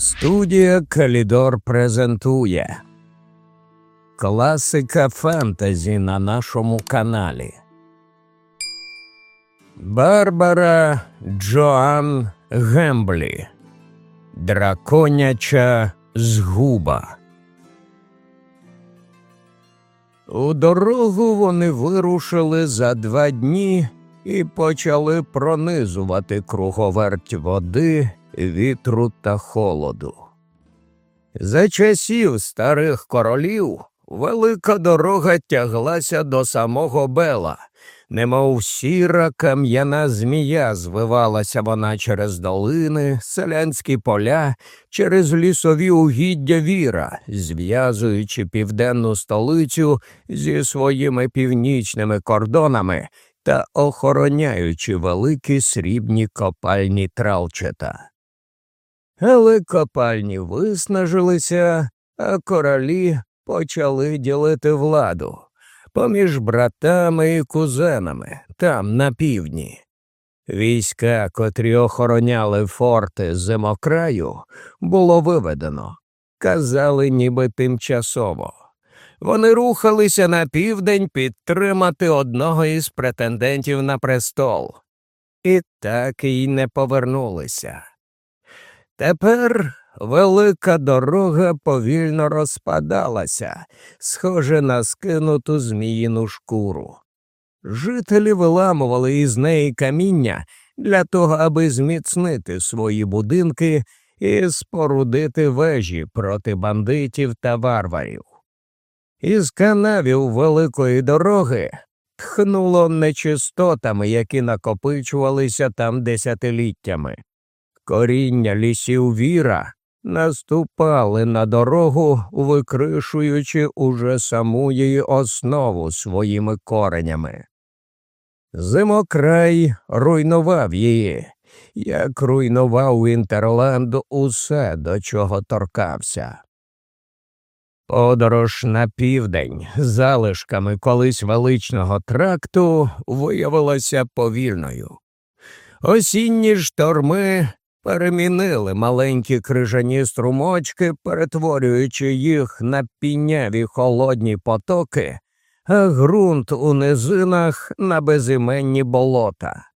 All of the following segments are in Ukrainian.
Студія Калідор презентує Класика фентезі на нашому каналі. Барбара Джоан Гемблі. Драконяча згуба. У дорогу вони вирушили за два дні і почали пронизувати круговерть води вітру та холоду. За часів старих королів велика дорога тяглася до самого Бела, немов сіра кам'яна змія звивалася вона через долини, селянські поля, через лісові угіддя віра, зв'язуючи південну столицю зі своїми північними кордонами та охороняючи великі срібні копальні тралчета. Але копальні виснажилися, а королі почали ділити владу поміж братами і кузенами там на півдні. Війська, котрі охороняли форти зимокраю, було виведено, казали, ніби тимчасово. Вони рухалися на південь підтримати одного із претендентів на престол, і так і не повернулися. Тепер велика дорога повільно розпадалася, схоже на скинуту зміїну шкуру. Жителі виламували із неї каміння для того, аби зміцнити свої будинки і спорудити вежі проти бандитів та варварів. Із канавів великої дороги тхнуло нечистотами, які накопичувалися там десятиліттями. Коріння лісів віра наступали на дорогу, викришуючи уже саму її основу своїми коренями. Зимокрай руйнував її, як руйнував Інтерланд усе, до чого торкався. Подорож на південь залишками колись величного тракту виявилася повільною. Осінні шторми перемінили маленькі крижані струмочки, перетворюючи їх на піняві холодні потоки, а ґрунт у низинах на безіменні болота.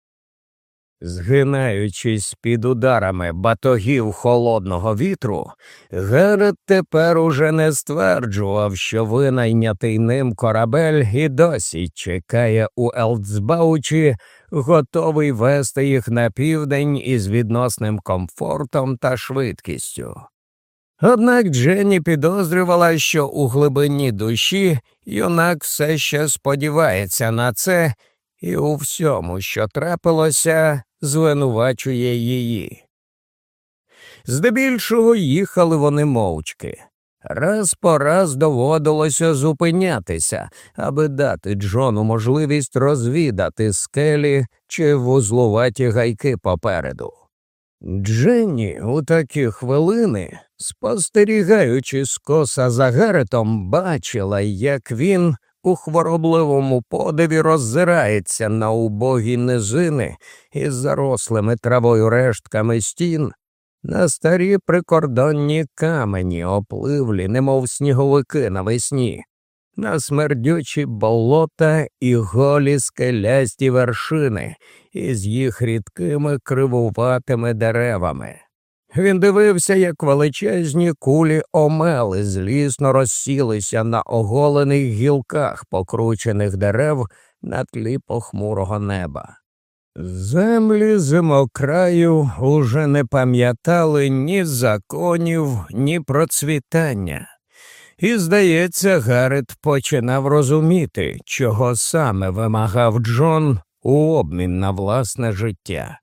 Згинаючись під ударами батогів холодного вітру, Герет тепер уже не стверджував, що винайнятий ним корабель і досі чекає у Елцбаучі, готовий вести їх на південь із відносним комфортом та швидкістю. Однак Дженні підозрювала, що у глибині душі юнак все ще сподівається на це і у всьому, що трапилося, звинувачує її. Здебільшого їхали вони мовчки. Раз по раз доводилося зупинятися, аби дати Джону можливість розвідати скелі чи вузлуваті гайки попереду. Дженні у такі хвилини, спостерігаючи скоса за Геретом, бачила, як він у хворобливому подиві роззирається на убогі низини із зарослими травою рештками стін, на старі прикордонні камені, опливлі, немов сніговики навесні, на смердючі болота і голі скелясті вершини із їх рідкими кривуватими деревами. Він дивився, як величезні кулі омели злісно розсілися на оголених гілках покручених дерев на тлі похмурого неба. Землі зимокраю уже не пам'ятали ні законів, ні процвітання, і, здається, Гарет починав розуміти, чого саме вимагав Джон у обмін на власне життя.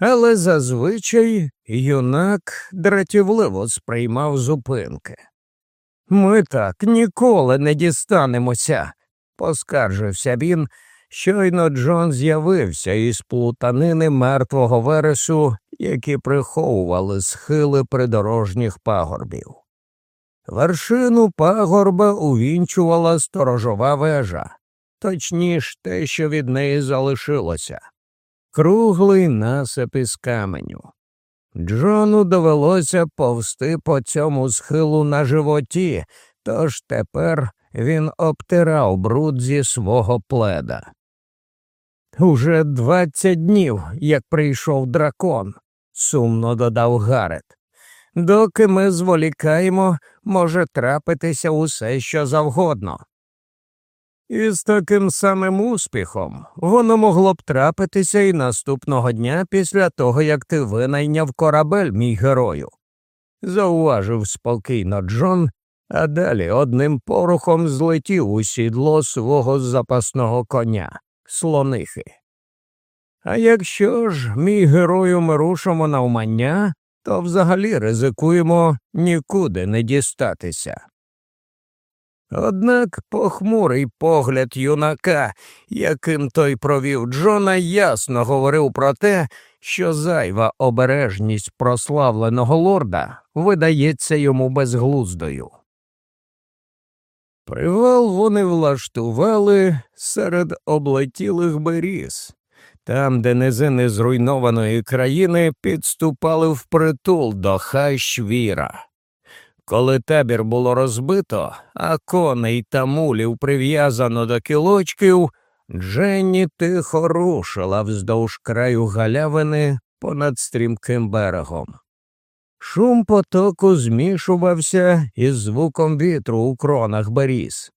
Але зазвичай юнак дратівливо сприймав зупинки. Ми так ніколи не дістанемося, поскаржився він. Щойно Джон з'явився із плутанини мертвого вересу, які приховували схили придорожніх пагорбів. Вершину пагорба увінчувала сторожова вежа, точніш те, що від неї залишилося, круглий насип із каменю. Джону довелося повсти по цьому схилу на животі, тож тепер він обтирав бруд зі свого пледа. Уже двадцять днів, як прийшов дракон, сумно додав Гарет. Доки ми зволікаємо, може трапитися усе що завгодно. І з таким самим успіхом воно могло б трапитися і наступного дня після того, як ти винайняв корабель, мій герою, зауважив спокійно Джон, а далі одним порухом злетів у сідло свого запасного коня, слонихи. А якщо ж, мій герою, ми рушимо на умання, то взагалі ризикуємо нікуди не дістатися. Однак похмурий погляд юнака, яким той провів Джона, ясно говорив про те, що зайва обережність прославленого лорда видається йому безглуздою. Привал вони влаштували серед облетілих беріз, там, де низини зруйнованої країни підступали впритул до Хайшвіра. Коли табір було розбито, а коней та мулів прив'язано до кілочків, Дженні тихо рушила вздовж краю галявини понад стрімким берегом. Шум потоку змішувався із звуком вітру у кронах беріз.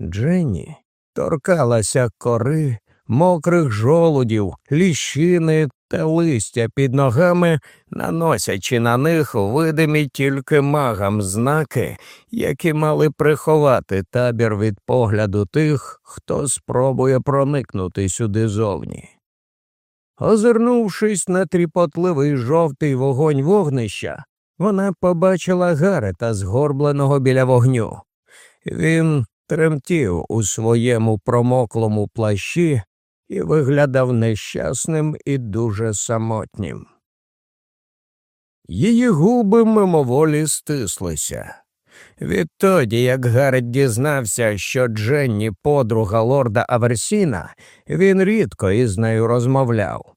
Дженні торкалася кори, мокрих жолудів, ліщини та листя під ногами, наносячи на них видимі тільки магам знаки, які мали приховати табір від погляду тих, хто спробує проникнути сюди зовні. Озирнувшись на тріпотливий жовтий вогонь вогнища, вона побачила Гарета, згорбленого біля вогню. Він тремтів у своєму промоклому плащі і виглядав нещасним і дуже самотнім. Її губи мимоволі стислися. Відтоді, як Гаррет дізнався, що Дженні подруга лорда Аверсіна, він рідко із нею розмовляв.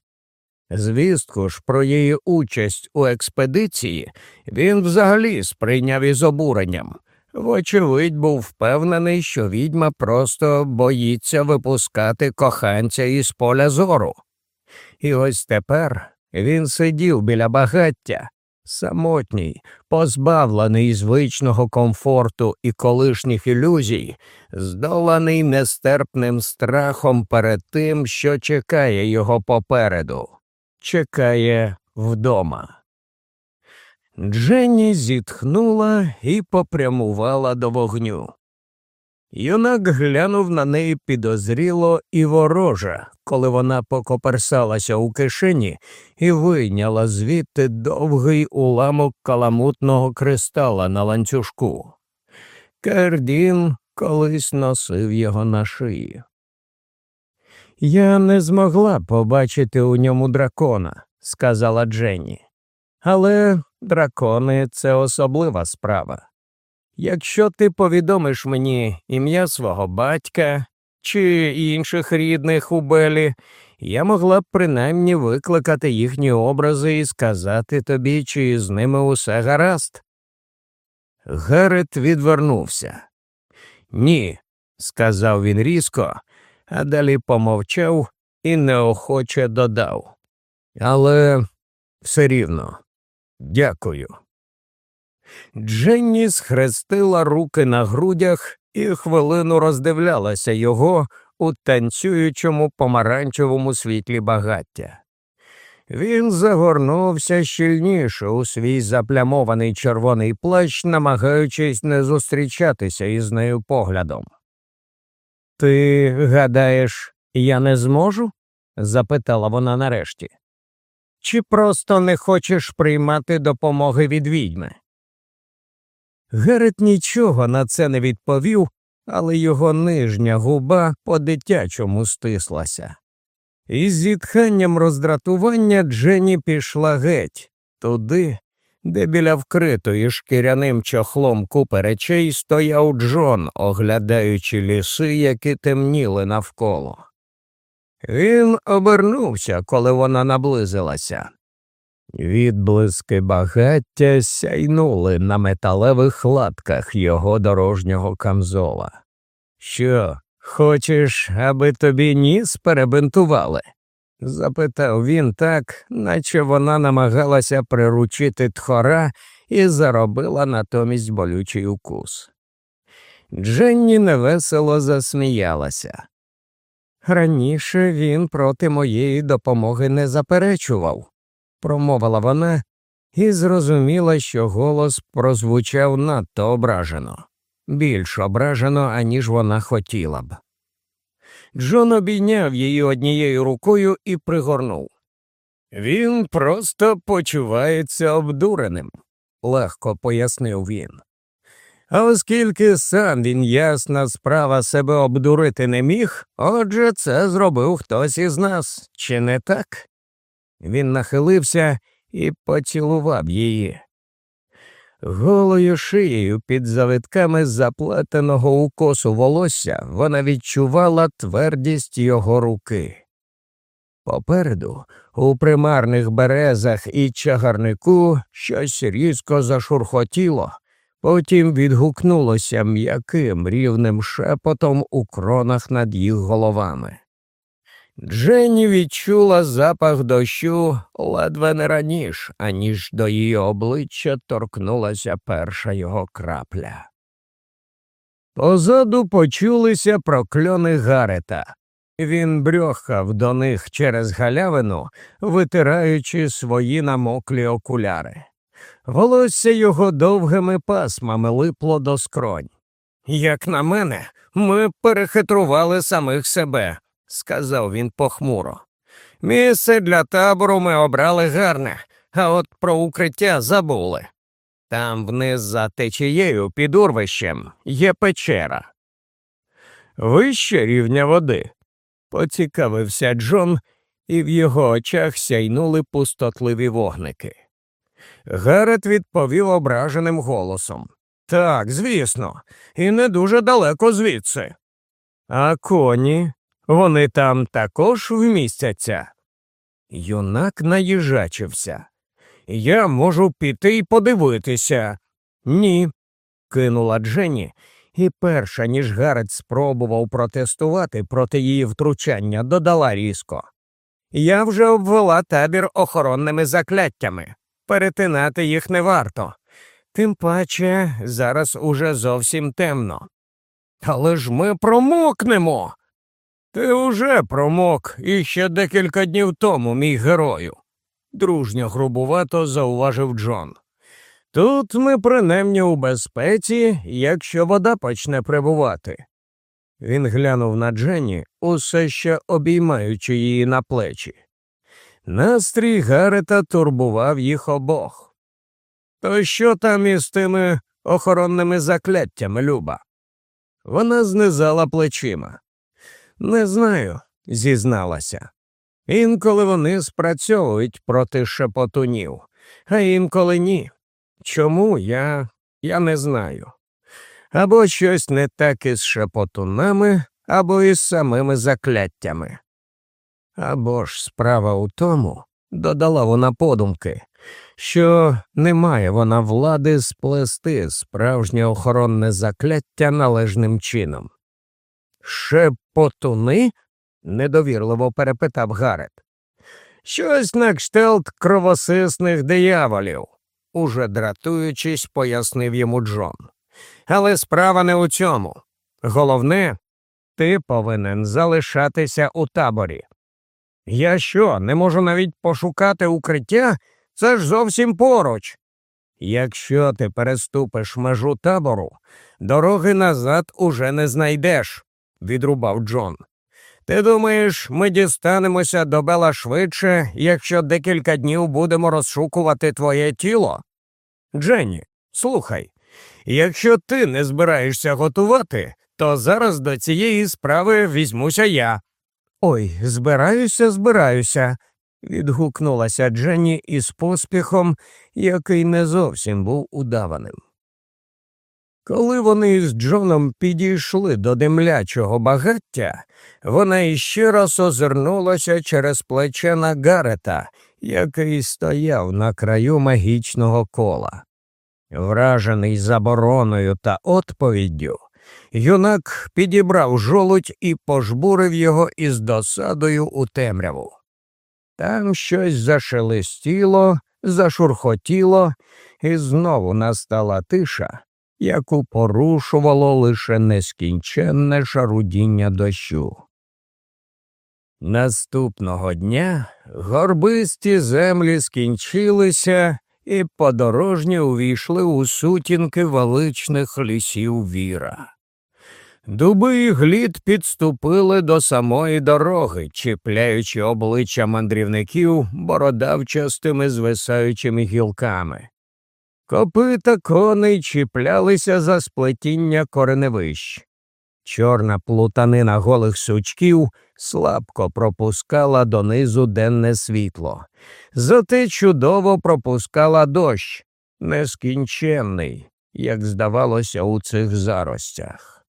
Звістку ж про її участь у експедиції він взагалі сприйняв із обуренням, Вочевидь, був впевнений, що відьма просто боїться випускати коханця із поля зору. І ось тепер він сидів біля багаття, самотній, позбавлений звичного комфорту і колишніх ілюзій, здоланий нестерпним страхом перед тим, що чекає його попереду, чекає вдома. Дженні зітхнула і попрямувала до вогню. Юнак глянув на неї підозріло і ворожа, коли вона покоперсалася у кишені і вийняла звідти довгий уламок каламутного кристала на ланцюжку. Кердін колись носив його на шиї. Я не змогла побачити у ньому дракона, сказала Дженні. Але дракони це особлива справа. Якщо ти повідомиш мені ім'я свого батька чи інших рідних у Белі, я могла б принаймні викликати їхні образи і сказати тобі, чи з ними усе гаразд. Герет відвернувся. Ні, сказав він різко, а далі помовчав і неохоче додав. Але все рівно Дякую. Дженні схрестила руки на грудях і хвилину роздивлялася його у танцюючому помаранчевому світлі багаття. Він загорнувся щільніше у свій заплямований червоний плащ, намагаючись не зустрічатися із нею поглядом. Ти гадаєш, я не зможу? запитала вона нарешті чи просто не хочеш приймати допомоги від відьми? Герет нічого на це не відповів, але його нижня губа по дитячому стислася. Із зітханням роздратування Дженні пішла геть туди, де біля вкритої шкіряним чохлом купи речей стояв Джон, оглядаючи ліси, які темніли навколо. Він обернувся, коли вона наблизилася. Відблиски багаття сяйнули на металевих латках його дорожнього камзола. Що, хочеш, аби тобі ніс перебинтували? запитав він так, наче вона намагалася приручити тхора і заробила натомість болючий укус. Дженні невесело засміялася. Раніше він проти моєї допомоги не заперечував, промовила вона і зрозуміла, що голос прозвучав надто ображено, більш ображено, аніж вона хотіла б. Джон обійняв її однією рукою і пригорнув. Він просто почувається обдуреним, легко пояснив він. А оскільки сам він ясна справа себе обдурити не міг, отже, це зробив хтось із нас, чи не так? Він нахилився і поцілував її. Голою шиєю під завитками заплетеного у косу волосся вона відчувала твердість його руки. Попереду, у примарних березах і чагарнику, щось різко зашурхотіло, потім відгукнулося м'яким рівним шепотом у кронах над їх головами. Дженні відчула запах дощу ледве не раніш, аніж до її обличчя торкнулася перша його крапля. Позаду почулися прокльони Гарета. Він брьохав до них через галявину, витираючи свої намоклі окуляри. Волосся його довгими пасмами липло до скронь. Як на мене, ми перехитрували самих себе, сказав він похмуро. Місце для табору ми обрали гарне, а от про укриття забули. Там вниз за течією під урвищем є печера. Вище рівня води, поцікавився Джон, і в його очах сяйнули пустотливі вогники. Гарет відповів ображеним голосом. Так, звісно, і не дуже далеко звідси. А коні, вони там також вмістяться. Юнак наїжачився. Я можу піти й подивитися. Ні, кинула Дженні, і перша, ніж Гарет спробував протестувати проти її втручання, додала різко. Я вже обвела табір охоронними закляттями. Перетинати їх не варто. Тим паче зараз уже зовсім темно. Але ж ми промокнемо. Ти уже промок іще декілька днів тому, мій герою, дружньо грубувато зауважив Джон. Тут ми принаймні у безпеці, якщо вода почне прибувати. Він глянув на Дженні, усе ще обіймаючи її на плечі. Настрій Гарета турбував їх обох. То що там із тими охоронними закляттями, Люба? Вона знизала плечима. Не знаю, зізналася. Інколи вони спрацьовують проти шепотунів, а інколи ні. Чому я я не знаю. Або щось не так із шепотунами, або із самими закляттями. Або ж справа у тому, додала вона подумки, що не має вона влади сплести справжнє охоронне закляття належним чином. Шепотуни? недовірливо перепитав Гарет. Щось на кшталт кровосисних дияволів, уже дратуючись, пояснив йому Джон. Але справа не у цьому. Головне, ти повинен залишатися у таборі. Я що, не можу навіть пошукати укриття? Це ж зовсім поруч. Якщо ти переступиш межу табору, дороги назад уже не знайдеш, відрубав Джон. Ти думаєш, ми дістанемося до Бела швидше, якщо декілька днів будемо розшукувати твоє тіло? Дженні, слухай, якщо ти не збираєшся готувати, то зараз до цієї справи візьмуся я. Ой, збираюся, збираюся, відгукнулася Дженні із поспіхом, який не зовсім був удаваним. Коли вони з Джоном підійшли до димлячого багаття, вона іще раз озирнулася через плече на Гарета, який стояв на краю магічного кола. Вражений забороною та відповіддю, юнак підібрав жолудь і пожбурив його із досадою у темряву. Там щось зашелестіло, зашурхотіло, і знову настала тиша, яку порушувало лише нескінченне шарудіння дощу. Наступного дня горбисті землі скінчилися, і подорожні увійшли у сутінки величних лісів віра. Дуби і глід підступили до самої дороги, чіпляючи обличчя мандрівників бородавчастими звисаючими гілками. Копита коней чіплялися за сплетіння кореневищ. Чорна плутанина голих сучків слабко пропускала донизу денне світло, зате чудово пропускала дощ, нескінченний, як здавалося, у цих заростях.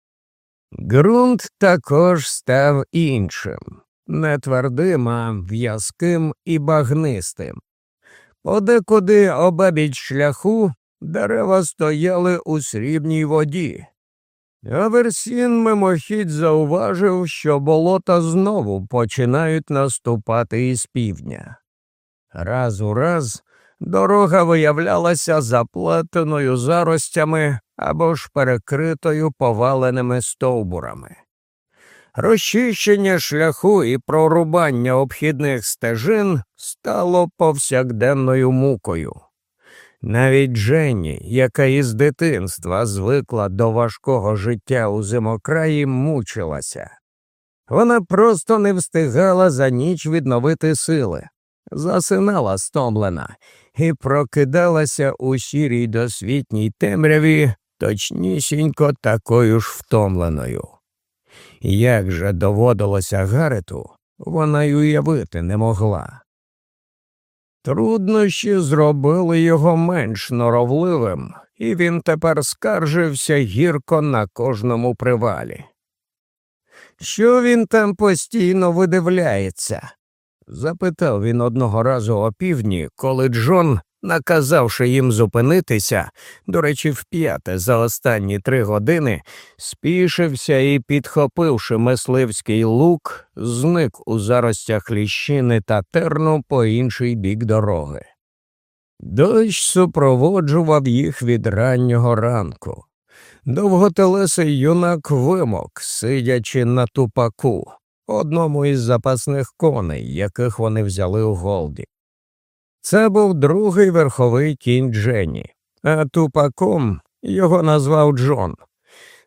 Ґрунт також став іншим, не твердим, а в'язким і багнистим. Подекуди обабіч шляху дерева стояли у срібній воді. Аверсін мимохідь зауважив, що болота знову починають наступати із півдня. Раз у раз дорога виявлялася заплетеною заростями або ж перекритою поваленими стовбурами. Розчищення шляху і прорубання обхідних стежин стало повсякденною мукою. Навіть Дженні, яка із дитинства звикла до важкого життя у зимокраї, мучилася. Вона просто не встигала за ніч відновити сили, засинала стомлена і прокидалася у сірій досвітній темряві, точнісінько такою ж втомленою. Як же доводилося Гарету, вона й уявити не могла. Труднощі зробили його менш норовливим, і він тепер скаржився гірко на кожному привалі. Що він там постійно видивляється? Запитав він одного разу опівдні, коли Джон наказавши їм зупинитися, до речі, вп'яте за останні три години, спішився і, підхопивши мисливський лук, зник у заростях ліщини та терну по інший бік дороги. Дощ супроводжував їх від раннього ранку. Довготелесий юнак вимок, сидячи на тупаку, одному із запасних коней, яких вони взяли у голді. Це був другий верховий кінь Дженні, а тупаком його назвав Джон.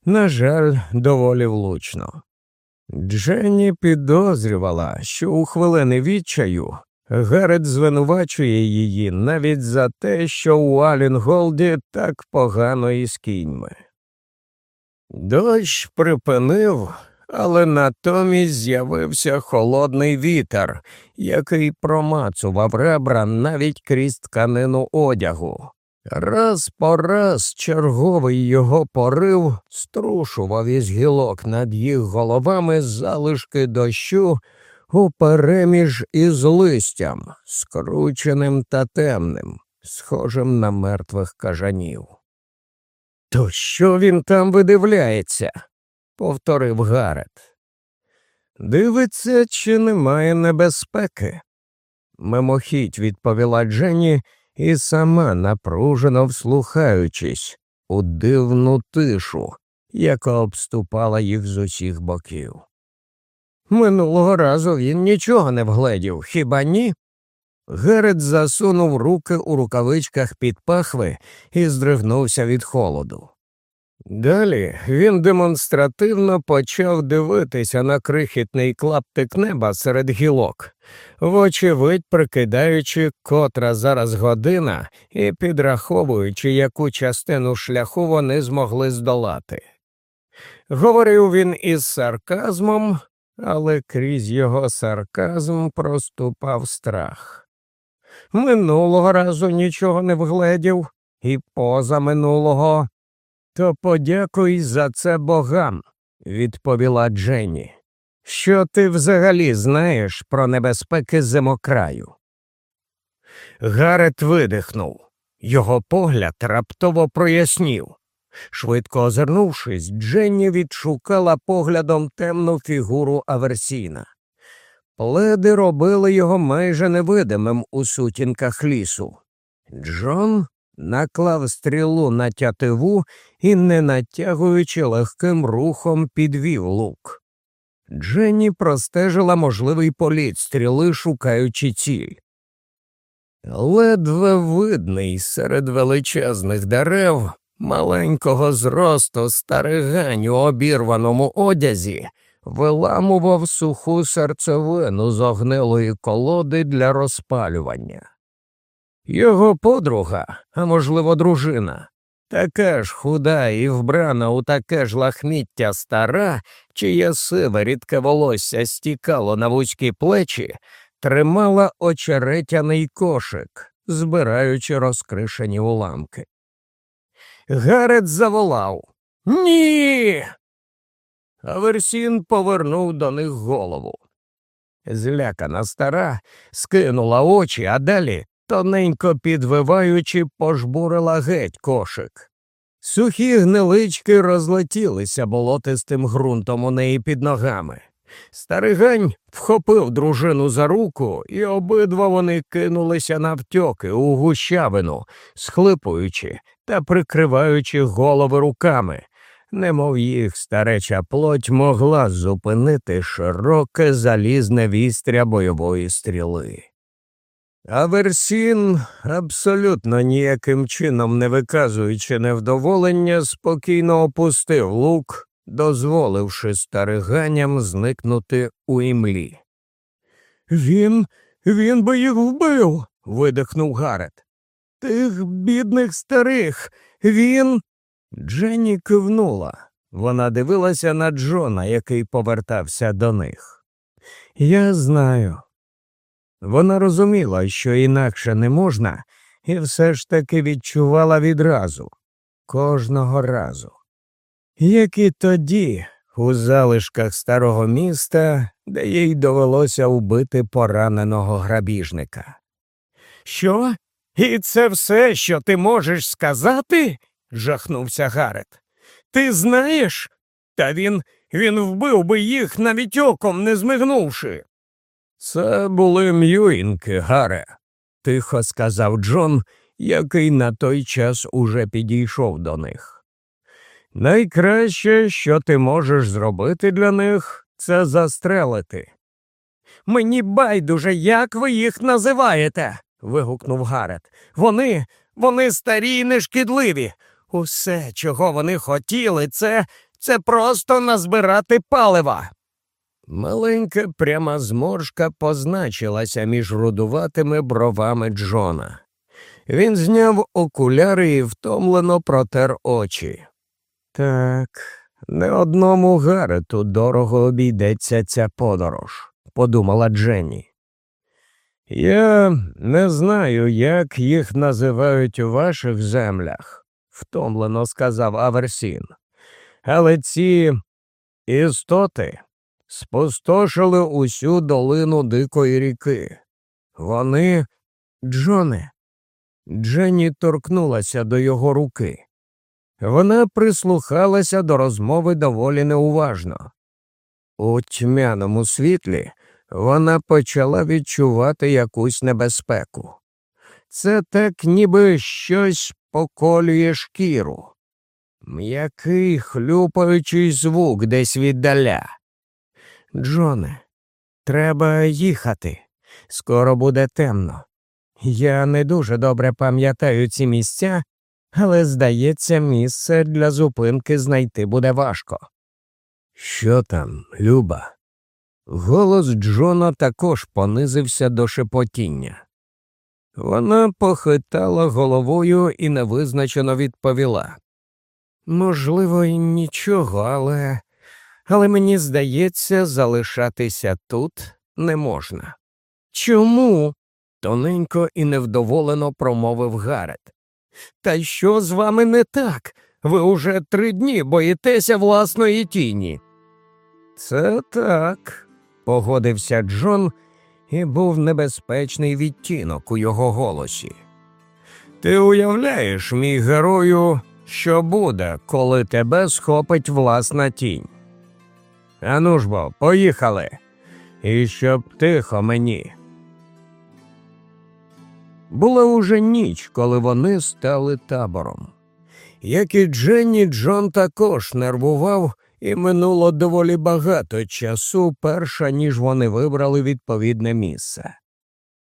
На жаль, доволі влучно. Дженні підозрювала, що у хвилини відчаю Гарет звинувачує її навіть за те, що у Алінголді так погано із кіньми. Дощ припинив, але натомість з'явився холодний вітер, який промацував ребра навіть крізь тканину одягу. Раз по раз черговий його порив струшував із гілок над їх головами залишки дощу упереміж із листям, скрученим та темним, схожим на мертвих кажанів. То що він там видивляється? Повторив Гарет. Дивиться, чи немає небезпеки. Мимохідь відповіла Дженні і сама напружено вслухаючись у дивну тишу, яка обступала їх з усіх боків. Минулого разу він нічого не вгледів, хіба ні? Герет засунув руки у рукавичках під пахви і здригнувся від холоду. Далі він демонстративно почав дивитися на крихітний клаптик неба серед гілок, вочевидь прикидаючи, котра зараз година і підраховуючи, яку частину шляху вони змогли здолати. Говорив він із сарказмом, але крізь його сарказм проступав страх. Минулого разу нічого не вгледів, і поза минулого То подякуй за це богам, відповіла Дженні. Що ти взагалі знаєш про небезпеки зимокраю? Гарет видихнув. Його погляд раптово прояснів. Швидко озирнувшись, Дженні відшукала поглядом темну фігуру Аверсіна. Пледи робили його майже невидимим у сутінках лісу. Джон наклав стрілу на тятиву і, не натягуючи легким рухом, підвів лук. Дженні простежила можливий політ стріли, шукаючи ціль. Ледве видний серед величезних дерев маленького зросту старигань у обірваному одязі виламував суху серцевину з огнилої колоди для розпалювання. Його подруга, а можливо, дружина, така ж худа і вбрана у таке ж лахміття стара, чиє сиве рідке волосся стікало на вузькі плечі, тримала очеретяний кошик, збираючи розкришені уламки. Гарет заволав Ні. Аверсін повернув до них голову. Злякана стара скинула очі, а далі, тоненько підвиваючи, пожбурила геть кошик. Сухі гнилички розлетілися болотистим ґрунтом у неї під ногами. Старигань вхопив дружину за руку, і обидва вони кинулися навтьоки у гущавину, схлипуючи та прикриваючи голови руками, немов їх стареча плоть могла зупинити широке залізне вістря бойової стріли. Аверсін, абсолютно ніяким чином не виказуючи невдоволення, спокійно опустив лук, дозволивши стариганям зникнути у імлі. Він, він би їх вбив. видихнув Гарет. Тих бідних старих. Він. Дженні кивнула. Вона дивилася на Джона, який повертався до них. Я знаю. Вона розуміла, що інакше не можна, і все ж таки відчувала відразу, кожного разу. Як і тоді, у залишках старого міста, де їй довелося вбити пораненого грабіжника. Що? І це все, що ти можеш сказати? жахнувся Гарет. Ти знаєш? Та він він вбив би їх навіть оком не змигнувши. Це були м'юінки, Гаре, тихо сказав Джон, який на той час уже підійшов до них. Найкраще, що ти можеш зробити для них, це застрелити. Мені байдуже, як ви їх називаєте. вигукнув Гарет. Вони, вони старі і нешкідливі. Усе, чого вони хотіли, це це просто назбирати палива. Маленька пряма зморшка позначилася між рудуватими бровами Джона. Він зняв окуляри і втомлено протер очі. Так, не одному Гарету дорого обійдеться ця подорож, подумала Дженні. Я не знаю, як їх називають у ваших землях втомлено сказав Аверсін. Але ці істоти спустошили усю долину Дикої ріки. Вони, Джоне, Дженні торкнулася до його руки. Вона прислухалася до розмови доволі неуважно. У тьмяному світлі вона почала відчувати якусь небезпеку. Це так ніби щось поколює шкіру. М'який хлюпаючий звук десь віддаля. Джоне, треба їхати. Скоро буде темно. Я не дуже добре пам'ятаю ці місця, але, здається, місце для зупинки знайти буде важко. Що там, Люба? Голос Джона також понизився до шепотіння. Вона похитала головою і невизначено відповіла. Можливо, і нічого, але але мені здається, залишатися тут не можна. Чому? тоненько і невдоволено промовив Гарет. Та що з вами не так? Ви уже три дні боїтеся власної тіні. Це так, погодився Джон, і був небезпечний відтінок у його голосі. Ти уявляєш, мій герою, що буде, коли тебе схопить власна тінь. Ану ж бо, поїхали. І щоб тихо мені. Була уже ніч, коли вони стали табором. Як і Дженні, Джон також нервував, і минуло доволі багато часу, перша ніж вони вибрали відповідне місце.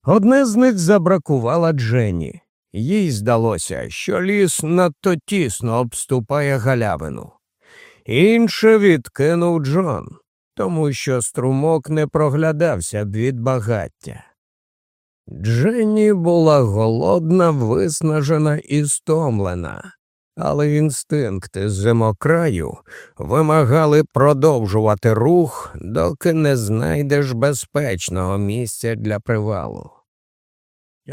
Одне з них забракувала Дженні. Їй здалося, що ліс надто тісно обступає галявину. Інше відкинув Джон, тому що струмок не проглядався від багаття. Дженні була голодна, виснажена і стомлена, але інстинкти зимокраю вимагали продовжувати рух, доки не знайдеш безпечного місця для привалу.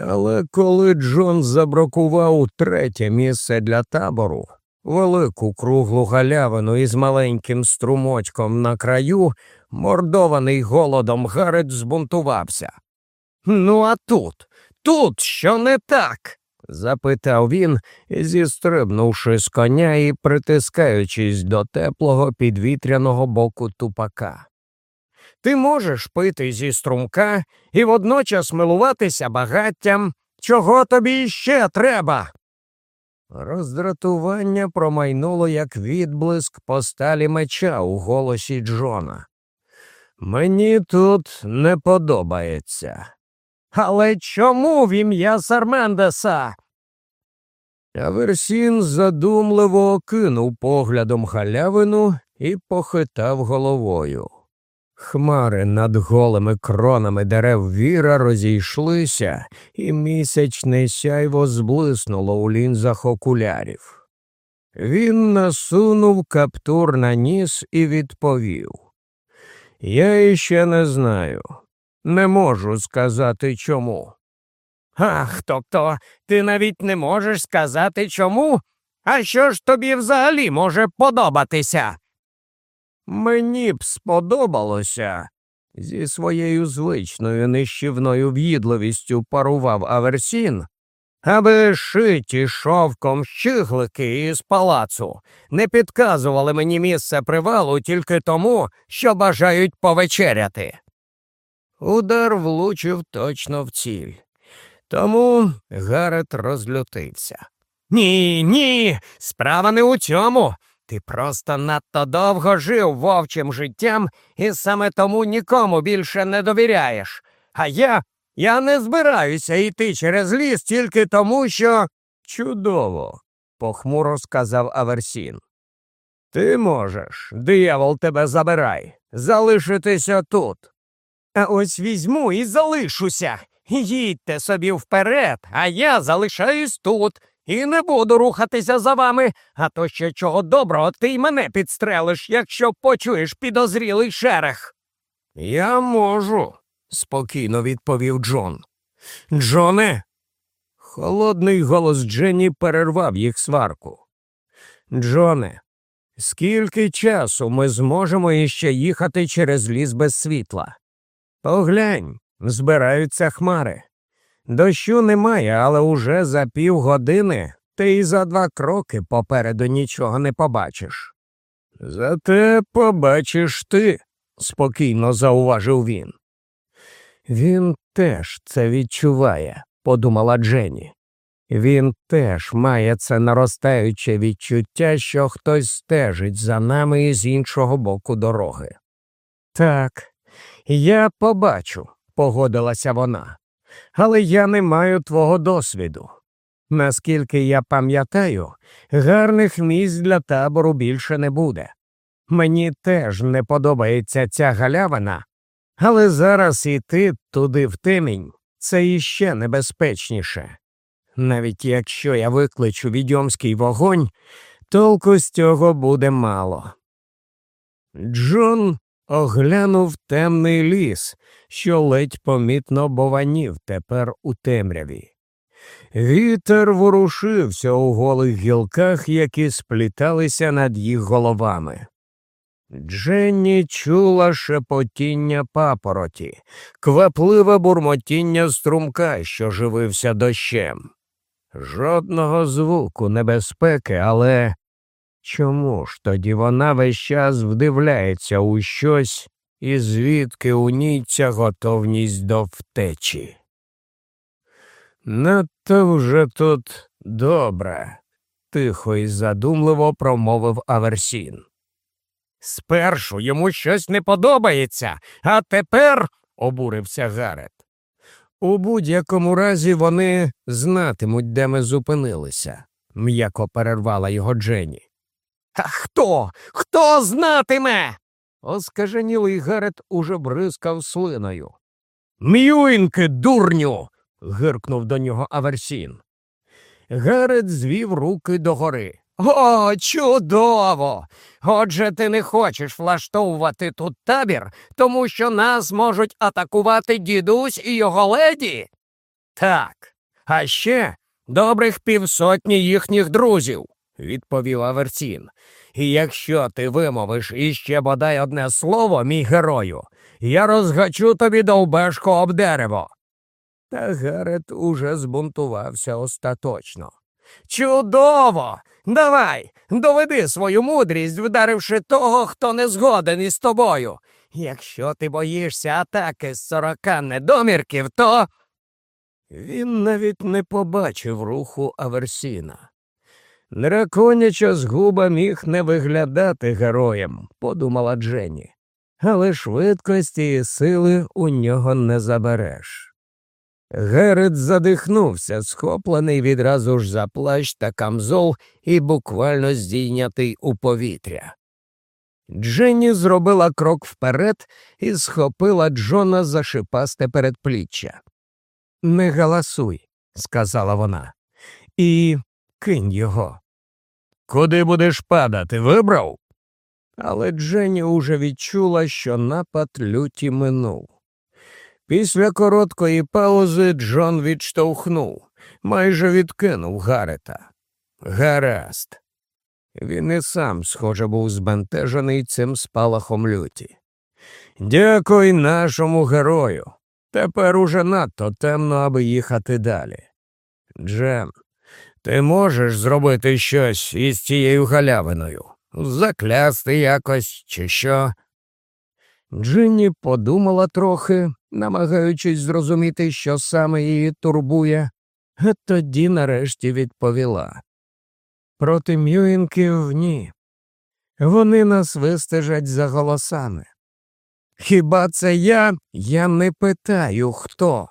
Але коли Джон забракував третє місце для табору, велику круглу галявину із маленьким струмочком на краю, мордований голодом Гарет збунтувався. Ну, а тут, тут що не так? запитав він, зістрибнувши з коня і притискаючись до теплого підвітряного боку тупака. Ти можеш пити зі струмка і водночас милуватися багаттям. Чого тобі ще треба? Роздратування промайнуло, як відблиск по сталі меча у голосі Джона. Мені тут не подобається. Але чому в ім'я Сармендеса? Аверсін задумливо окинув поглядом халявину і похитав головою. Хмари над голими кронами дерев віра розійшлися, і місячне сяйво зблиснуло у лінзах окулярів. Він насунув каптур на ніс і відповів Я іще не знаю. Не можу сказати чому. Ах, тобто ти навіть не можеш сказати чому? А що ж тобі взагалі може подобатися? Мені б сподобалося, зі своєю звичною нищівною в'їдливістю парував Аверсін, аби шиті шовком щиглики із палацу не підказували мені місце привалу тільки тому, що бажають повечеряти. Удар влучив точно в ціль. Тому Гарет розлютився. Ні, ні, справа не у цьому. Ти просто надто довго жив вовчим життям і саме тому нікому більше не довіряєш. А я я не збираюся йти через ліс тільки тому, що. Чудово, похмуро сказав Аверсін. Ти можеш, диявол тебе забирай, залишитися тут. А ось візьму і залишуся. Їдьте собі вперед, а я залишаюсь тут і не буду рухатися за вами, а то ще чого доброго ти й мене підстрелиш, якщо почуєш підозрілий шерех. Я можу, спокійно відповів Джон. Джоне. Холодний голос Дженні перервав їх сварку. Джоне, скільки часу ми зможемо іще їхати через ліс без світла? Поглянь, збираються хмари. Дощу немає, але уже за півгодини ти і за два кроки попереду нічого не побачиш. Зате побачиш ти, спокійно зауважив він. Він теж це відчуває, подумала Дженні. Він теж має це наростаюче відчуття, що хтось стежить за нами з іншого боку дороги. Так, я побачу, погодилася вона але я не маю твого досвіду. Наскільки я пам'ятаю, гарних місць для табору більше не буде. Мені теж не подобається ця галявина, але зараз іти туди в темінь це іще небезпечніше. Навіть якщо я викличу відьомський вогонь, толку з цього буде мало. Джон оглянув темний ліс, що ледь помітно бованів тепер у темряві. Вітер ворушився у голих гілках, які спліталися над їх головами. Дженні чула шепотіння папороті, квапливе бурмотіння струмка, що живився дощем. Жодного звуку небезпеки, але чому ж тоді вона весь час вдивляється у щось, і звідки у ній ця готовність до втечі? Надто вже тут добре, тихо і задумливо промовив Аверсін. Спершу йому щось не подобається, а тепер, обурився Гарет. У будь-якому разі вони знатимуть, де ми зупинилися, м'яко перервала його Дженні. А хто? Хто знатиме? Оскаженілий Гарет уже бризкав слиною. М'юінки, дурню. гиркнув до нього Аверсін. Гарет звів руки догори. О, чудово! Отже, ти не хочеш влаштовувати тут табір, тому що нас можуть атакувати дідусь і його леді? Так, а ще добрих півсотні їхніх друзів, відповів Аверсін. І якщо ти вимовиш іще бодай одне слово, мій герою, я розгачу тобі довбешко об дерево. Та Герет уже збунтувався остаточно. Чудово! Давай, доведи свою мудрість, вдаривши того, хто не згоден із тобою. Якщо ти боїшся атаки з сорока недомірків, то. Він навіть не побачив руху Аверсіна. Драконяча згуба міг не виглядати героєм, подумала Дженні, але швидкості і сили у нього не забереш. Герет задихнувся, схоплений відразу ж за плащ та камзол і буквально здійнятий у повітря. Дженні зробила крок вперед і схопила Джона за шипасте передпліччя. Не галасуй, сказала вона, і кинь його. Куди будеш падати, вибрав? Але Дженні уже відчула, що напад люті минув. Після короткої паузи Джон відштовхнув, майже відкинув Гарета. Гаразд. Він і сам, схоже, був збентежений цим спалахом люті. Дякуй нашому герою. Тепер уже надто темно, аби їхати далі. Джем, ти можеш зробити щось із цією галявиною? Заклясти якось, чи що? Джинні подумала трохи, намагаючись зрозуміти, що саме її турбує, а тоді нарешті відповіла. Проти Мюінків ні. Вони нас вистежать за голосами. Хіба це я? Я не питаю хто.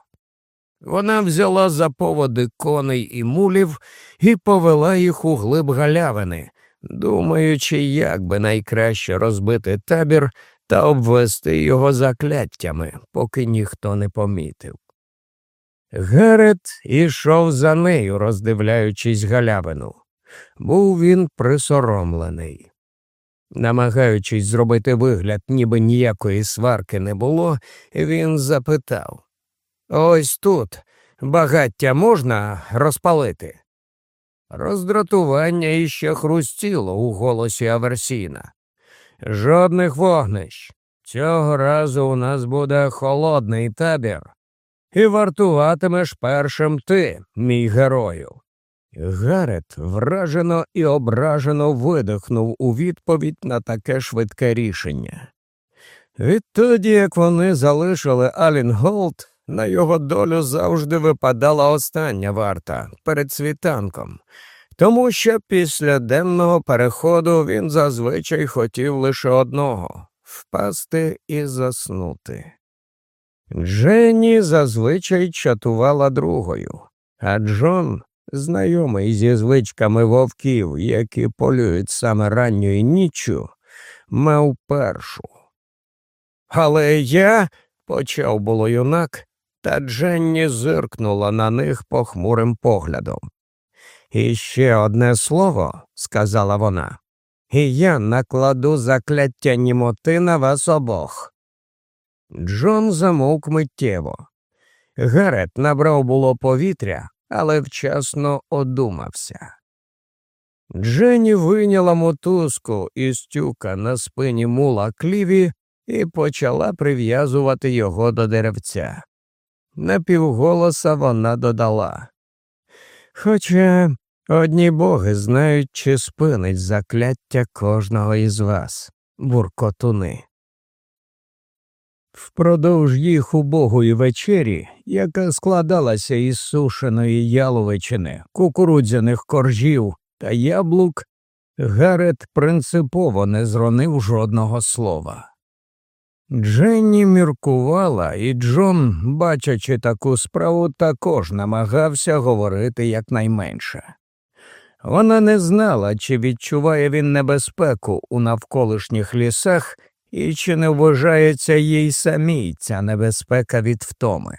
Вона взяла за поводи коней і мулів і повела їх у глиб галявини, думаючи, як би найкраще розбити табір та обвести його закляттями, поки ніхто не помітив. Герет ішов за нею, роздивляючись галявину. Був він присоромлений. Намагаючись зробити вигляд, ніби ніякої сварки не було, він запитав Ось тут багаття можна розпалити? Роздратування іще хрустіло у голосі Аверсіна. Жодних вогнищ. Цього разу у нас буде холодний табір, і вартуватимеш першим ти, мій герою. Гарет вражено і ображено видихнув у відповідь на таке швидке рішення. Відтоді, як вони залишили Алінголд, на його долю завжди випадала остання варта перед світанком, тому що після денного переходу він зазвичай хотів лише одного впасти і заснути. Дженні зазвичай чатувала другою, а Джон, знайомий зі звичками вовків, які полюють саме ранньою ніччю, мав першу. Але я, почав було юнак, та Дженні зиркнула на них похмурим поглядом. І ще одне слово, сказала вона, і я накладу закляття німоти на вас обох. Джон замовк миттєво. Гарет набрав було повітря, але вчасно одумався. Дженні вийняла мотузку із тюка на спині мула кліві і почала прив'язувати його до деревця. Напівголоса вона додала. Хоча одні боги знають, чи спинить закляття кожного із вас, буркотуни. Впродовж їх убогої вечері, яка складалася із сушеної яловичини, кукурудзяних коржів та яблук, Гарет принципово не зронив жодного слова. Дженні міркувала, і Джон, бачачи таку справу, також намагався говорити якнайменше. Вона не знала, чи відчуває він небезпеку у навколишніх лісах і чи не вважається їй самій ця небезпека від втоми.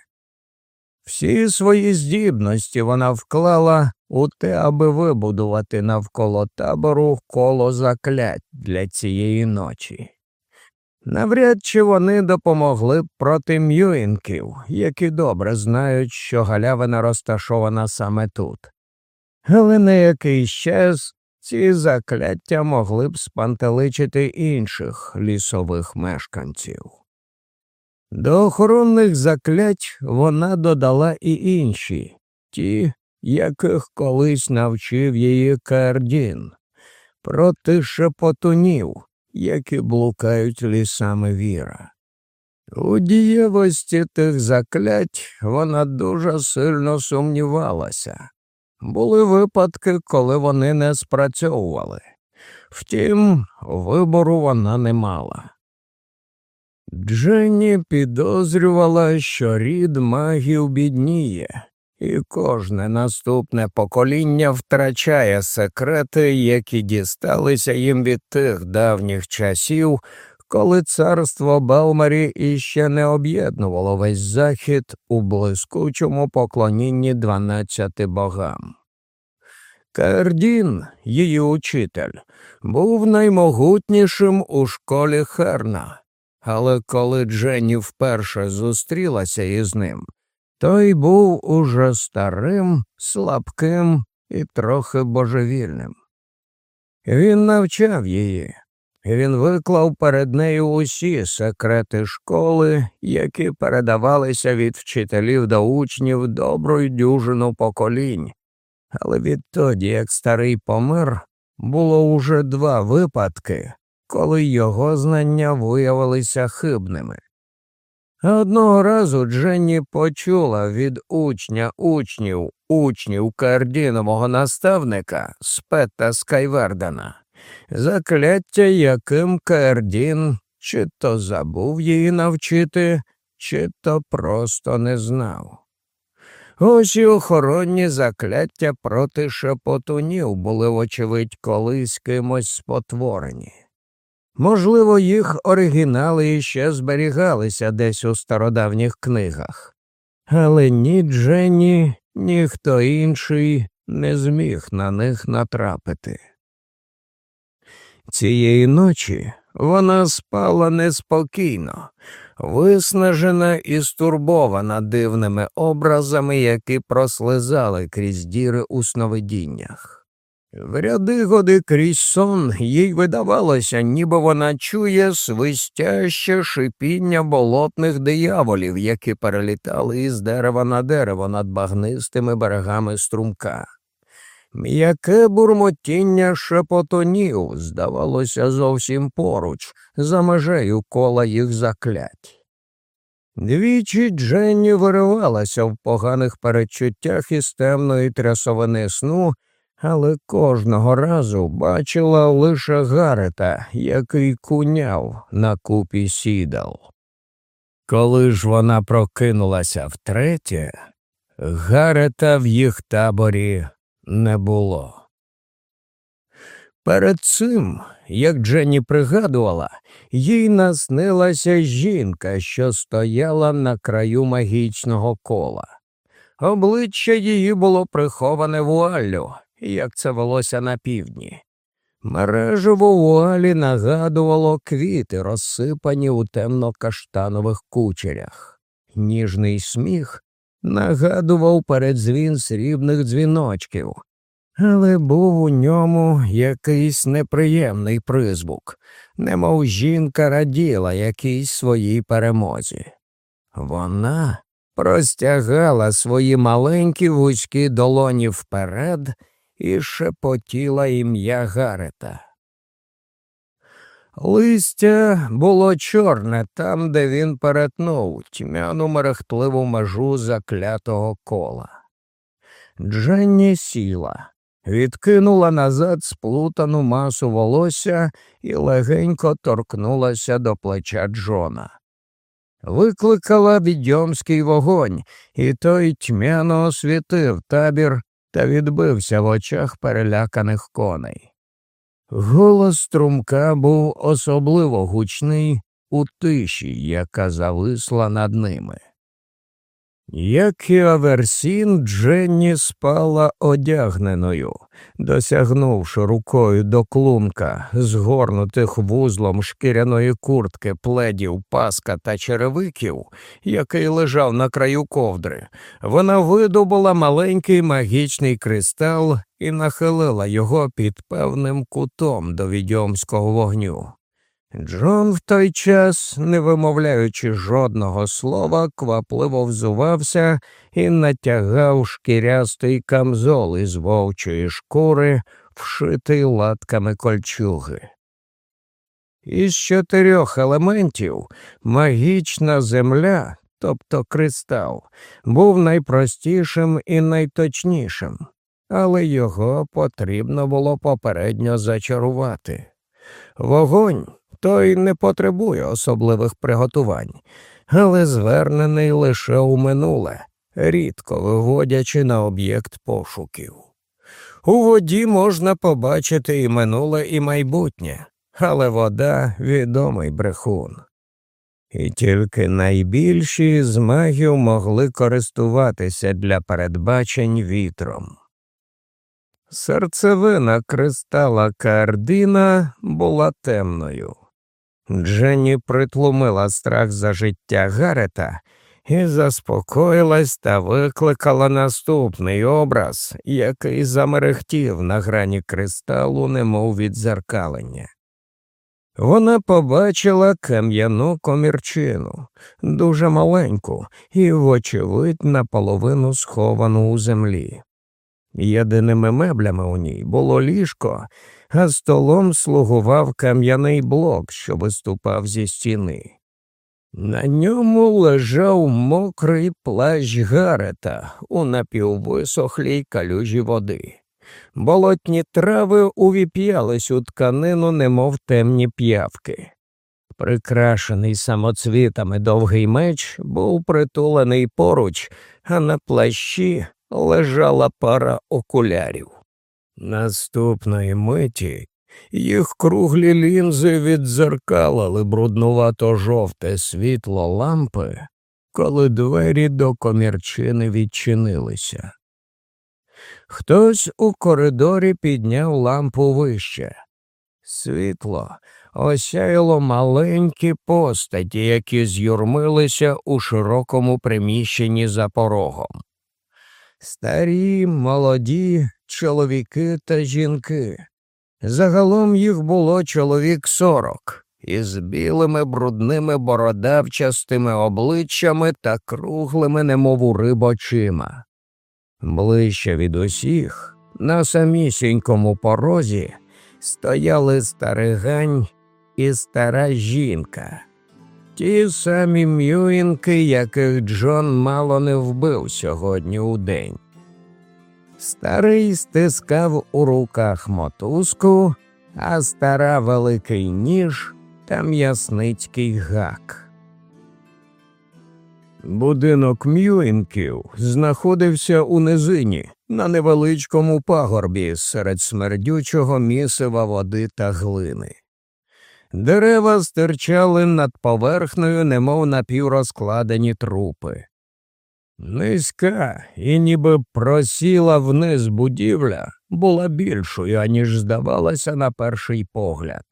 Всі свої здібності вона вклала у те, аби вибудувати навколо табору коло заклять для цієї ночі. Навряд чи вони допомогли б проти м'юінків, які добре знають, що галявина розташована саме тут. Але на якийсь час ці закляття могли б спантеличити інших лісових мешканців. До охоронних заклять вона додала і інші, ті, яких колись навчив її Кардін, проти шепотунів, які блукають лісами віра. У дієвості тих заклять вона дуже сильно сумнівалася. Були випадки, коли вони не спрацьовували. Втім, вибору вона не мала. Дженні підозрювала, що рід магів бідніє, і кожне наступне покоління втрачає секрети, які дісталися їм від тих давніх часів, коли царство Белмарі іще не об'єднувало весь захід у блискучому поклонінні дванадцяти богам. Кардін, її учитель, був наймогутнішим у школі Херна, але коли Дженні вперше зустрілася із ним, той був уже старим, слабким і трохи божевільним. Він навчав її, він виклав перед нею усі секрети школи, які передавалися від вчителів до учнів доброю дюжину поколінь, але відтоді, як старий помер, було уже два випадки, коли його знання виявилися хибними. Одного разу Дженні почула від учня учнів, учнів кардінового наставника Спета Скайвердена, закляття, яким Кардін чи то забув її навчити, чи то просто не знав. Ось і охоронні закляття проти шепотунів були, вочевидь, колись кимось спотворені. Можливо, їх оригінали іще зберігалися десь у стародавніх книгах, але ні Дженні, ні хто інший не зміг на них натрапити. Цієї ночі вона спала неспокійно, виснажена і стурбована дивними образами, які прослизали крізь діри у сновидіннях. В ряди годи крізь сон їй видавалося, ніби вона чує свистяще шипіння болотних дияволів, які перелітали із дерева на дерево над багнистими берегами струмка. М'яке бурмотіння шепотонів, здавалося, зовсім поруч, за межею кола їх заклять. Двічі Дженні виривалася в поганих передчуттях із темної трясовини сну але кожного разу бачила лише Гарета, який куняв на купі сідал. Коли ж вона прокинулася втретє, Гарета в їх таборі не було. Перед цим, як Дженні пригадувала, їй наснилася жінка, що стояла на краю магічного кола. Обличчя її було приховане вуаллю, як це велося на півдні. Мережево вуалі нагадувало квіти, розсипані у темно-каштанових кучерях. Ніжний сміх нагадував передзвін срібних дзвіночків, але був у ньому якийсь неприємний призвук, немов жінка раділа якійсь своїй перемозі. Вона простягала свої маленькі вузькі долоні вперед і шепотіла ім'я Гарета. Листя було чорне там, де він перетнув тьмяну мерехтливу межу заклятого кола. Дженні сіла, відкинула назад сплутану масу волосся і легенько торкнулася до плеча Джона. Викликала відьомський вогонь, і той тьмяно освітив табір та відбився в очах переляканих коней. Голос струмка був особливо гучний у тиші, яка зависла над ними. Як і Аверсін, Дженні спала одягненою, досягнувши рукою до клунка, згорнутих вузлом шкіряної куртки, пледів, паска та черевиків, який лежав на краю ковдри, вона видобула маленький магічний кристал і нахилила його під певним кутом до відьомського вогню. Джон в той час, не вимовляючи жодного слова, квапливо взувався і натягав шкірястий камзол із вовчої шкури, вшитий латками кольчуги. Із чотирьох елементів магічна земля, тобто кристал, був найпростішим і найточнішим, але його потрібно було попередньо зачарувати. Вогонь той не потребує особливих приготувань, але звернений лише у минуле, рідко виводячи на об'єкт пошуків. У воді можна побачити і минуле, і майбутнє, але вода відомий брехун. І тільки найбільші з магів могли користуватися для передбачень вітром. Серцевина кристала Кардина була темною. Дженні притлумила страх за життя Гарета і заспокоїлась та викликала наступний образ, який замерехтів на грані кристалу, немов від зеркалення. Вона побачила кам'яну комірчину, дуже маленьку і, вочевидь, наполовину сховану у землі. Єдиними меблями у ній було ліжко, а столом слугував кам'яний блок, що виступав зі стіни. На ньому лежав мокрий плащ Гарета у напіввисохлій калюжі води. Болотні трави увіп'ялись у тканину, немов темні п'явки. Прикрашений самоцвітами довгий меч був притулений поруч, а на плащі лежала пара окулярів. Наступної миті їх круглі лінзи віддзеркалили бруднувато жовте світло лампи, коли двері до комірчини відчинилися. Хтось у коридорі підняв лампу вище. Світло осяяло маленькі постаті, які з'юрмилися у широкому приміщенні за порогом. Старі, молоді, чоловіки та жінки. Загалом їх було чоловік сорок, із білими брудними бородавчастими обличчями та круглими, немов у риб очима. Ближче від усіх, на самісінькому порозі, стояли старигань і стара жінка. Ті самі м'юінки, яких Джон мало не вбив сьогодні у день. Старий стискав у руках мотузку, а стара великий ніж та м'ясницький гак. Будинок М'юінків знаходився у низині на невеличкому пагорбі серед смердючого місива води та глини. Дерева стирчали над поверхнею, немов напіврозкладені трупи. Низька і ніби просіла вниз будівля була більшою, аніж здавалося на перший погляд.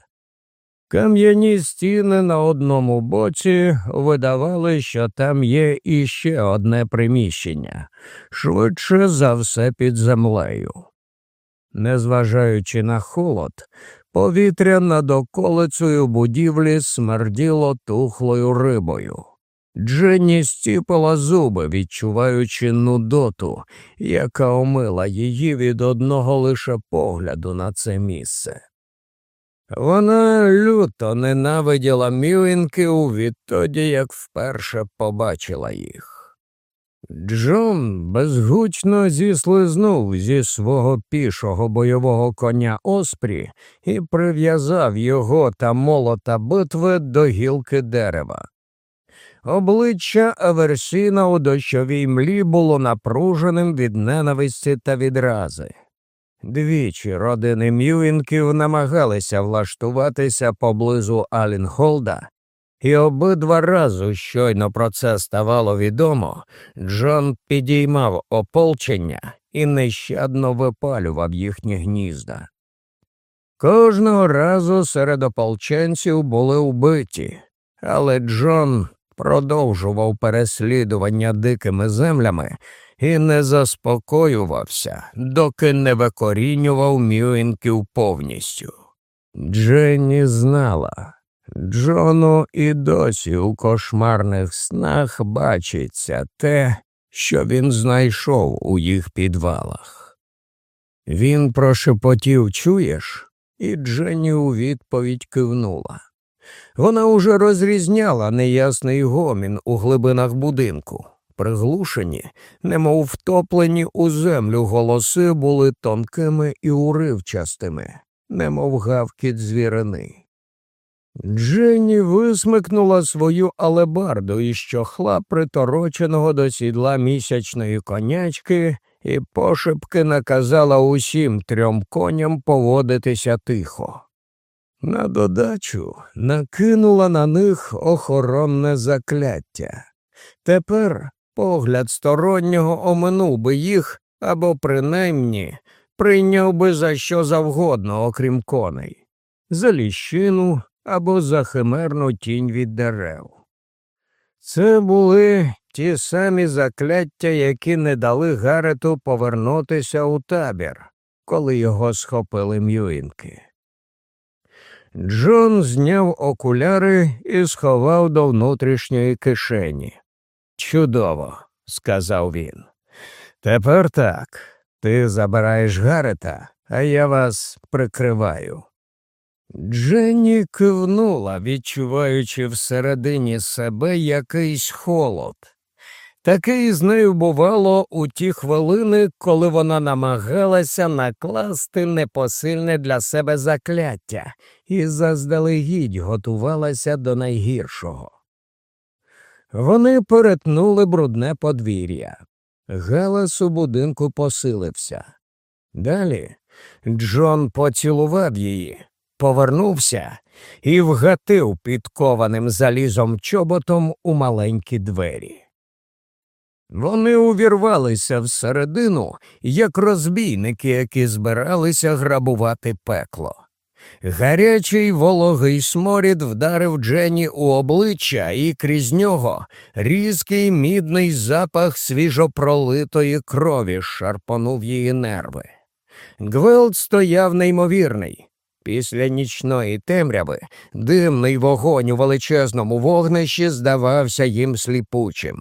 Кам'яні стіни на одному боці видавали, що там є іще одне приміщення, швидше за все під землею. Незважаючи на холод, повітря над околицею будівлі смерділо тухлою рибою. Дженні стіпала зуби, відчуваючи нудоту, яка омила її від одного лише погляду на це місце. Вона люто ненавиділа мюінків відтоді, як вперше побачила їх. Джон безгучно зіслизнув зі свого пішого бойового коня Оспрі і прив'язав його та молота битви до гілки дерева. Обличчя Аверсіна у дощовій млі було напруженим від ненависті та відрази. Двічі родини Мюінків намагалися влаштуватися поблизу Алінхолда, і обидва рази щойно про це ставало відомо, Джон підіймав ополчення і нещадно випалював їхні гнізда. Кожного разу серед ополченців були вбиті, але Джон продовжував переслідування дикими землями і не заспокоювався, доки не викорінював Мюінків повністю. Дженні знала. Джону і досі у кошмарних снах бачиться те, що він знайшов у їх підвалах. Він прошепотів чуєш, і Дженні у відповідь кивнула. Вона уже розрізняла неясний гомін у глибинах будинку. Приглушені, немов втоплені у землю голоси були тонкими і уривчастими, немов гавкіт звірини. Дженні висмикнула свою алебарду із чохла притороченого до сідла місячної конячки і пошепки наказала усім трьом коням поводитися тихо. На додачу накинула на них охоронне закляття. Тепер погляд стороннього оминув би їх або, принаймні, прийняв би за що завгодно, окрім коней, за ліщину або за химерну тінь від дерев. Це були ті самі закляття, які не дали Гарету повернутися у табір, коли його схопили м'юінки. Джон зняв окуляри і сховав до внутрішньої кишені. Чудово, сказав він. Тепер так. Ти забираєш Гарета, а я вас прикриваю. Дженні кивнула, відчуваючи всередині себе якийсь холод. Такий з нею бувало у ті хвилини, коли вона намагалася накласти непосильне для себе закляття і заздалегідь готувалася до найгіршого. Вони перетнули брудне подвір'я. Галас у будинку посилився. Далі Джон поцілував її, повернувся і вгатив підкованим залізом чоботом у маленькі двері. Вони увірвалися всередину, як розбійники, які збиралися грабувати пекло. Гарячий вологий сморід вдарив Дженні у обличчя, і крізь нього різкий мідний запах свіжопролитої крові шарпонув її нерви. Гвелт стояв неймовірний. Після нічної темряви димний вогонь у величезному вогнищі здавався їм сліпучим.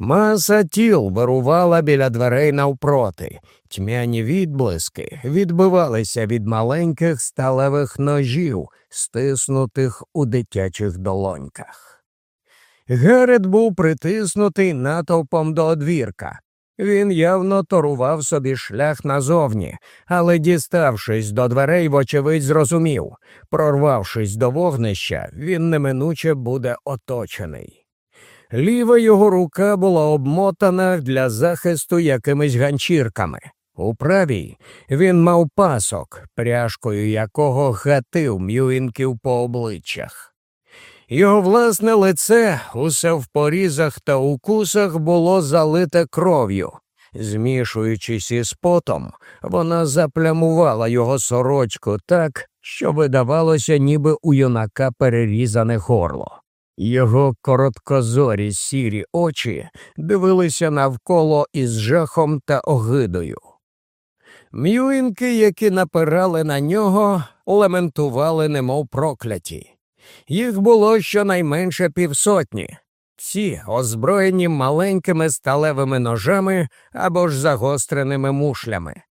Маса тіл вирувала біля дверей навпроти, тьмяні відблиски відбивалися від маленьких сталевих ножів, стиснутих у дитячих долоньках. Герет був притиснутий натовпом до одвірка. Він явно торував собі шлях назовні, але, діставшись до дверей, вочевидь, зрозумів прорвавшись до вогнища, він неминуче буде оточений. Ліва його рука була обмотана для захисту якимись ганчірками. У правій він мав пасок, пряжкою якого гатив м'юінків по обличчях. Його власне лице усе в порізах та укусах було залите кров'ю. Змішуючись із потом, вона заплямувала його сорочку так, що видавалося, ніби у юнака перерізане горло. Його короткозорі сірі очі дивилися навколо із жахом та огидою. М'юінки, які напирали на нього, лементували, немов прокляті. Їх було щонайменше півсотні, всі озброєні маленькими сталевими ножами або ж загостреними мушлями.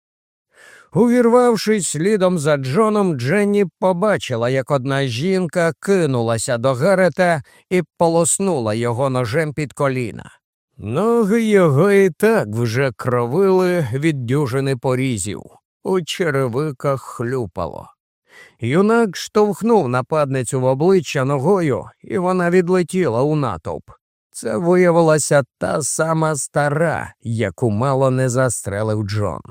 Увірвавшись слідом за Джоном, Дженні побачила, як одна жінка кинулася до Гарета і полоснула його ножем під коліна. Ноги його і так вже кровили від дюжини порізів, у черевиках хлюпало. Юнак штовхнув нападницю в обличчя ногою, і вона відлетіла у натовп. Це виявилася та сама стара, яку мало не застрелив Джон.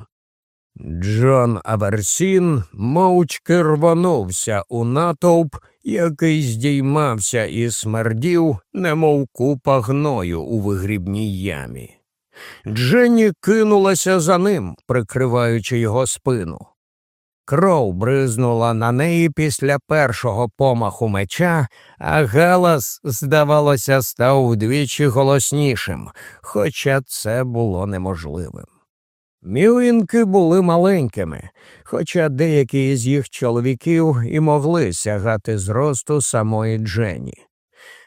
Джон Аверсін мовчки рвонувся у натовп, який здіймався і смердів, немов купа гною у вигрібній ямі. Дженні кинулася за ним, прикриваючи його спину. Кров бризнула на неї після першого помаху меча, а галас, здавалося, став вдвічі голоснішим, хоча це було неможливим. Мілинки були маленькими, хоча деякі з їх чоловіків і могли сягати зросту самої Джені.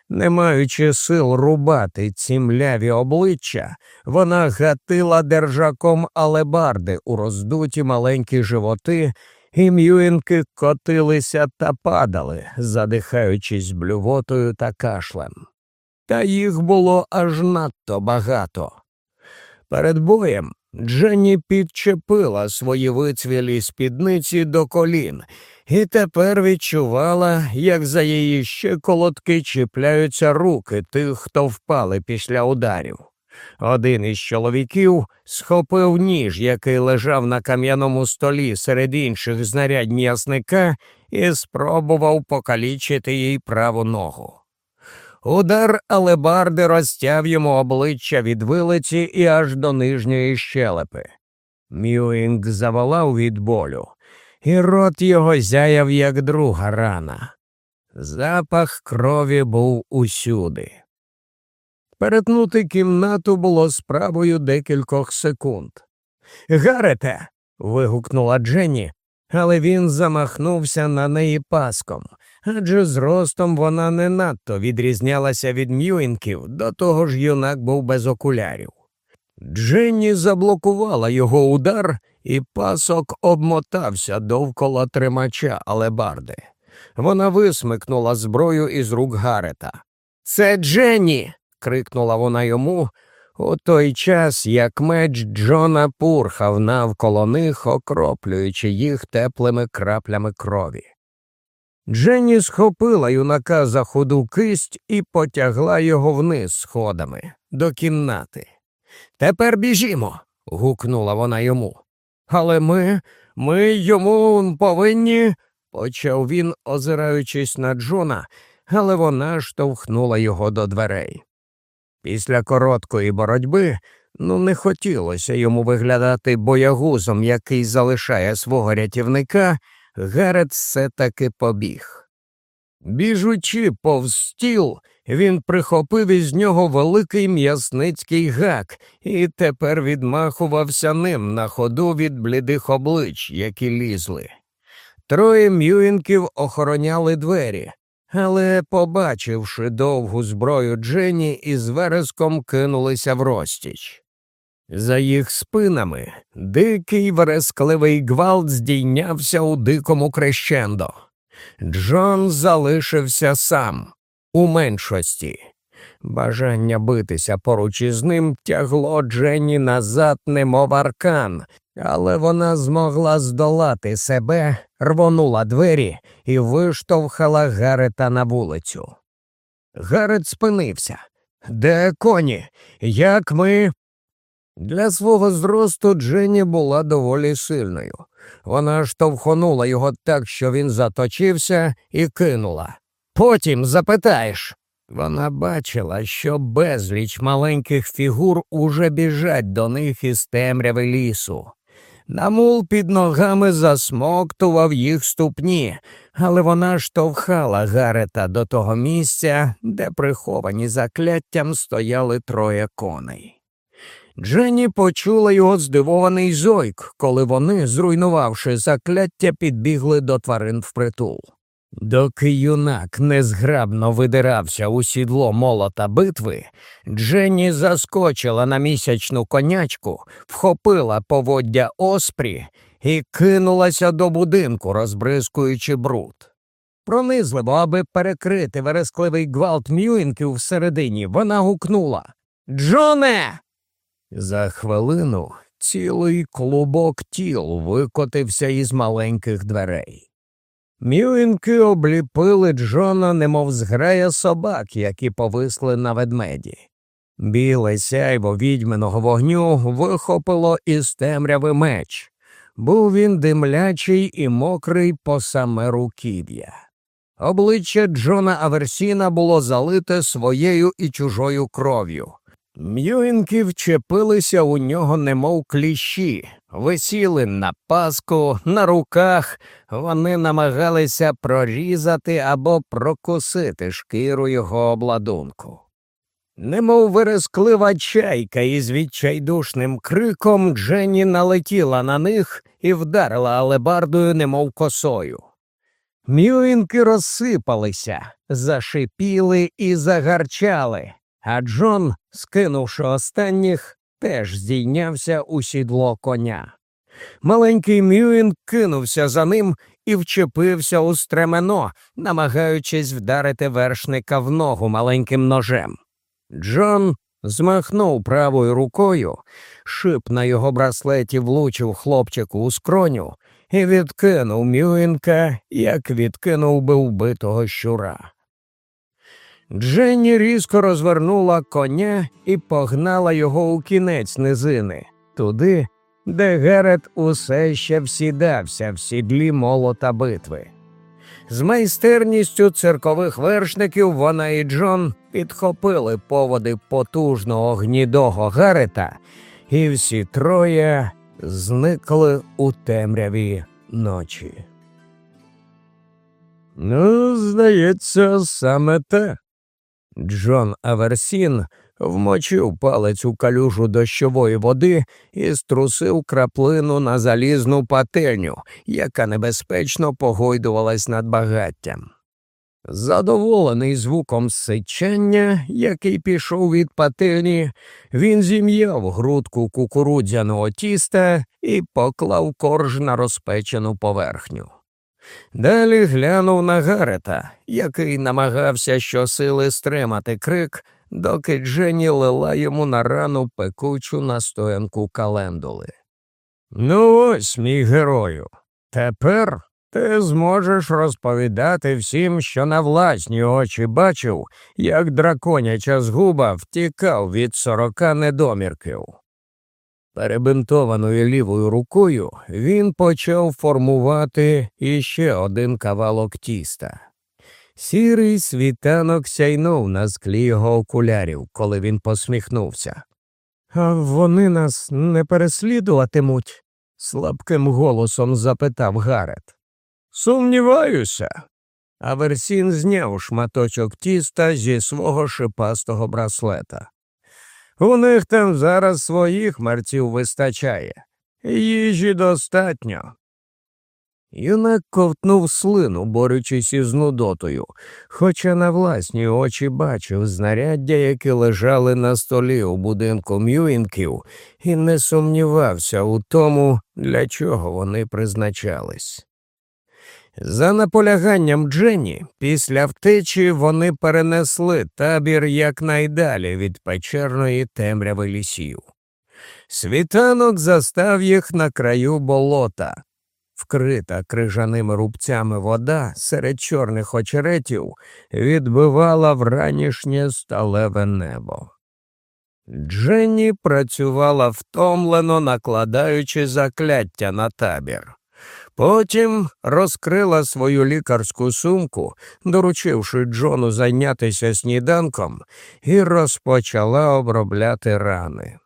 Не маючи сил рубати ці мляві обличчя, вона гатила держаком алебарди у роздуті маленькі животи, і м'юінки котилися та падали, задихаючись блювотою та кашлем. Та їх було аж надто багато. Перед боєм Дженні підчепила свої вицвілі спідниці до колін і тепер відчувала, як за її щиколотки чіпляються руки тих, хто впали після ударів. Один із чоловіків схопив ніж, який лежав на кам'яному столі серед інших знарядь м'ясника, і спробував покалічити їй праву ногу. Удар алебарди розтяв йому обличчя від вилиці і аж до нижньої щелепи. Мюінг заволав від болю, і рот його зяяв, як друга рана. Запах крові був усюди. Перетнути кімнату було справою декількох секунд. Гарете. вигукнула Дженні, але він замахнувся на неї паском, адже зростом вона не надто відрізнялася від м'юінків, до того ж юнак був без окулярів. Дженні заблокувала його удар, і пасок обмотався довкола тримача алебарди. Вона висмикнула зброю із рук Гарета. Це Дженні. крикнула вона йому, у той час, як меч Джона пурхав навколо них, окроплюючи їх теплими краплями крові. Дженні схопила юнака за худу кисть і потягла його вниз сходами до кімнати. Тепер біжімо. гукнула вона йому. Але ми, ми йому повинні, почав він, озираючись на Джона, але вона штовхнула його до дверей. Після короткої боротьби ну не хотілося йому виглядати боягузом, який залишає свого рятівника, Гарет все таки побіг. Біжучи повз стіл, він прихопив із нього великий м'ясницький гак і тепер відмахувався ним на ходу від блідих облич, які лізли. Троє м'юінків охороняли двері, але, побачивши довгу зброю Джені, із вереском кинулися в розтіч. За їх спинами дикий верескливий гвалт здійнявся у дикому крещендо. Джон залишився сам, у меншості. Бажання битися поруч із ним тягло Дженні назад, немов аркан, але вона змогла здолати себе, рвонула двері і виштовхала Гарета на вулицю. Гарет спинився. Де коні? Як ми. Для свого зросту Дженні була доволі сильною. Вона штовхонула його так, що він заточився, і кинула. Потім запитаєш. Вона бачила, що безліч маленьких фігур уже біжать до них із темряви лісу. Намул під ногами засмоктував їх ступні, але вона штовхала Гарета до того місця, де приховані закляттям стояли троє коней. Дженні почула його здивований зойк, коли вони, зруйнувавши закляття, підбігли до тварин впритул. Доки юнак незграбно видирався у сідло молота битви, Дженні заскочила на місячну конячку, вхопила поводдя оспрі і кинулася до будинку, розбризкуючи бруд. Пронизливо, аби перекрити верескливий гвалт Мюінків всередині, вона гукнула Джоне. За хвилину цілий клубок тіл викотився із маленьких дверей. Мюінки обліпили Джона, немов зграя собак, які повисли на ведмеді. Біле сяйво відьминого вогню вихопило із темряви меч. Був він димлячий і мокрий по саме руків'я. Обличчя Джона Аверсіна було залите своєю і чужою кров'ю. М'юінки вчепилися у нього, немов кліщі, висіли на паску, на руках, вони намагалися прорізати або прокусити шкіру його обладунку. Немов вересклива чайка із відчайдушним криком Дженні налетіла на них і вдарила алебардою, немов косою. Мюінки розсипалися, зашипіли і загарчали а Джон, скинувши останніх, теж здійнявся у сідло коня. Маленький Мюін кинувся за ним і вчепився у стремено, намагаючись вдарити вершника в ногу маленьким ножем. Джон змахнув правою рукою, шип на його браслеті влучив хлопчику у скроню і відкинув Мюінка, як відкинув би вбитого щура. Дженні різко розвернула коня і погнала його у кінець низини, туди, де Герет усе ще всідався в сідлі молота битви. З майстерністю циркових вершників вона і Джон підхопили поводи потужного гнідого Гарета, і всі троє зникли у темряві ночі. Ну, здається, саме те. Джон Аверсін вмочив палець у калюжу дощової води і струсив краплину на залізну пательню, яка небезпечно погойдувалась над багаттям. Задоволений звуком сичання, який пішов від пательні, він зім'яв грудку кукурудзяного тіста і поклав корж на розпечену поверхню. Далі глянув на Гарета, який намагався щосили стримати крик, доки Дженні лила йому на рану пекучу настоянку календули. Ну, ось, мій герою, тепер ти зможеш розповідати всім, що на власні очі бачив, як драконяча згуба втікав від сорока недомірків. Перебинтованою лівою рукою він почав формувати іще один кавалок тіста. Сірий світанок сяйнув на склі його окулярів, коли він посміхнувся. А вони нас не переслідуватимуть? слабким голосом запитав Гарет. Сумніваюся. Аверсін зняв шматочок тіста зі свого шипастого браслета. У них там зараз своїх мерців вистачає, їжі достатньо. Юнак ковтнув слину, борючись із нудотою, хоча на власні очі бачив знаряддя, які лежали на столі у будинку Мюінків, і не сумнівався у тому, для чого вони призначались. За наполяганням Дженні, після втечі вони перенесли табір якнайдалі від печерної темряви лісів. Світанок застав їх на краю болота. Вкрита крижаними рубцями вода серед чорних очеретів відбивала вранішнє сталеве небо. Дженні працювала втомлено, накладаючи закляття на табір. Потім розкрила свою лікарську сумку, доручивши Джону зайнятися сніданком, і розпочала обробляти рани.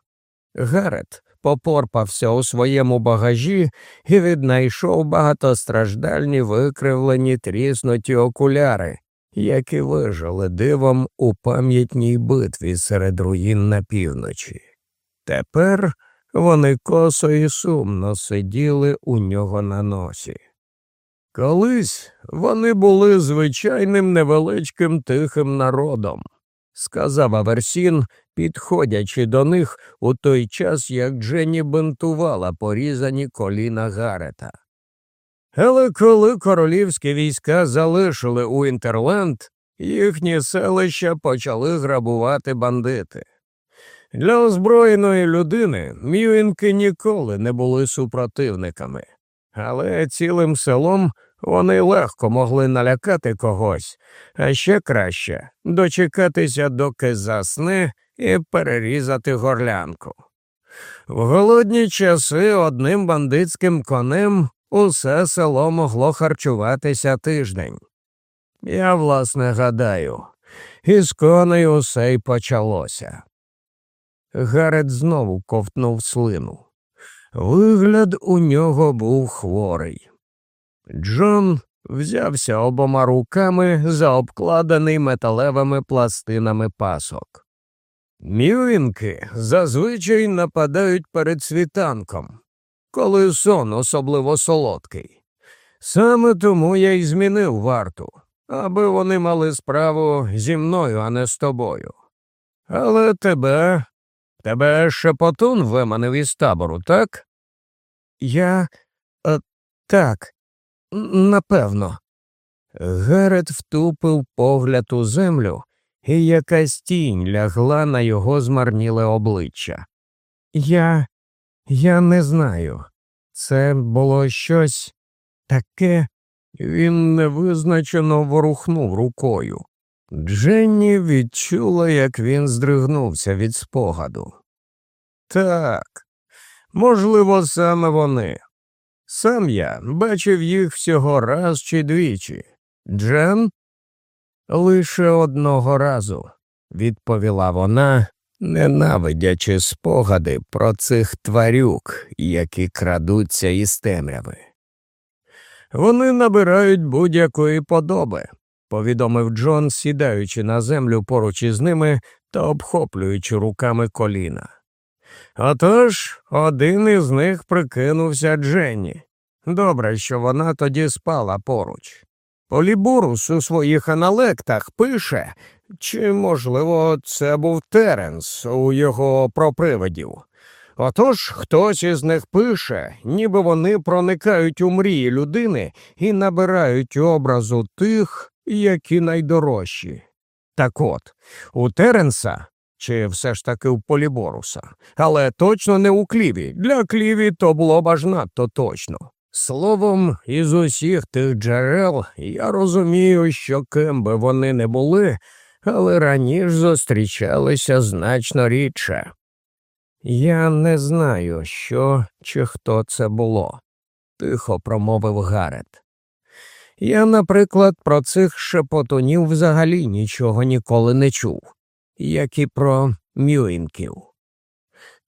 Гарет попорпався у своєму багажі і віднайшов багатостраждальні викривлені тріснуті окуляри, які вижили дивом у пам'ятній битві серед руїн на півночі. Тепер вони косо і сумно сиділи у нього на носі. Колись вони були звичайним невеличким тихим народом, сказав Аверсін, підходячи до них у той час, як Дженні бинтувала порізані коліна Гарета. Але коли королівські війська залишили у Інтерленд, їхні селища почали грабувати бандити. Для озброєної людини мюінки ніколи не були супротивниками, але цілим селом вони легко могли налякати когось, а ще краще дочекатися, доки засне, і перерізати горлянку. В голодні часи одним бандитським конем усе село могло харчуватися тиждень. Я, власне, гадаю, із коней усе й почалося. Гарет знову ковтнув слину. Вигляд у нього був хворий. Джон взявся обома руками за обкладений металевими пластинами пасок. Мюінки зазвичай нападають перед світанком, коли сон особливо солодкий. Саме тому я й змінив варту, аби вони мали справу зі мною, а не з тобою. Але тебе, тебе шепотун виманив із табору, так? Я е, так, напевно. Герет втупив погляд у землю, і якась тінь лягла на його змарніле обличчя. Я я не знаю. Це було щось таке. Він невизначено ворухнув рукою. Дженні відчула, як він здригнувся від спогаду. Так, можливо, саме вони. Сам я бачив їх всього раз чи двічі. Джен? Лише одного разу, відповіла вона, ненавидячи спогади про цих тварюк, які крадуться із темряви. Вони набирають будь-якої подоби, повідомив Джон, сідаючи на землю поруч із ними та обхоплюючи руками коліна. Отож один із них прикинувся Дженні. Добре, що вона тоді спала поруч. Полібурус у своїх аналектах пише, чи, можливо, це був Теренс у його пропривидів. Отож хтось із них пише, ніби вони проникають у мрії людини і набирають образу тих, які найдорожчі. Так от, у Теренса, чи все ж таки у Поліборуса, але точно не у кліві. Для кліві то було б аж надто точно. Словом, із усіх тих джерел я розумію, що ким би вони не були, але раніше зустрічалися значно рідше. Я не знаю, що чи хто це було, тихо промовив Гарет. Я, наприклад, про цих шепотунів взагалі нічого ніколи не чув, як і про мюінків.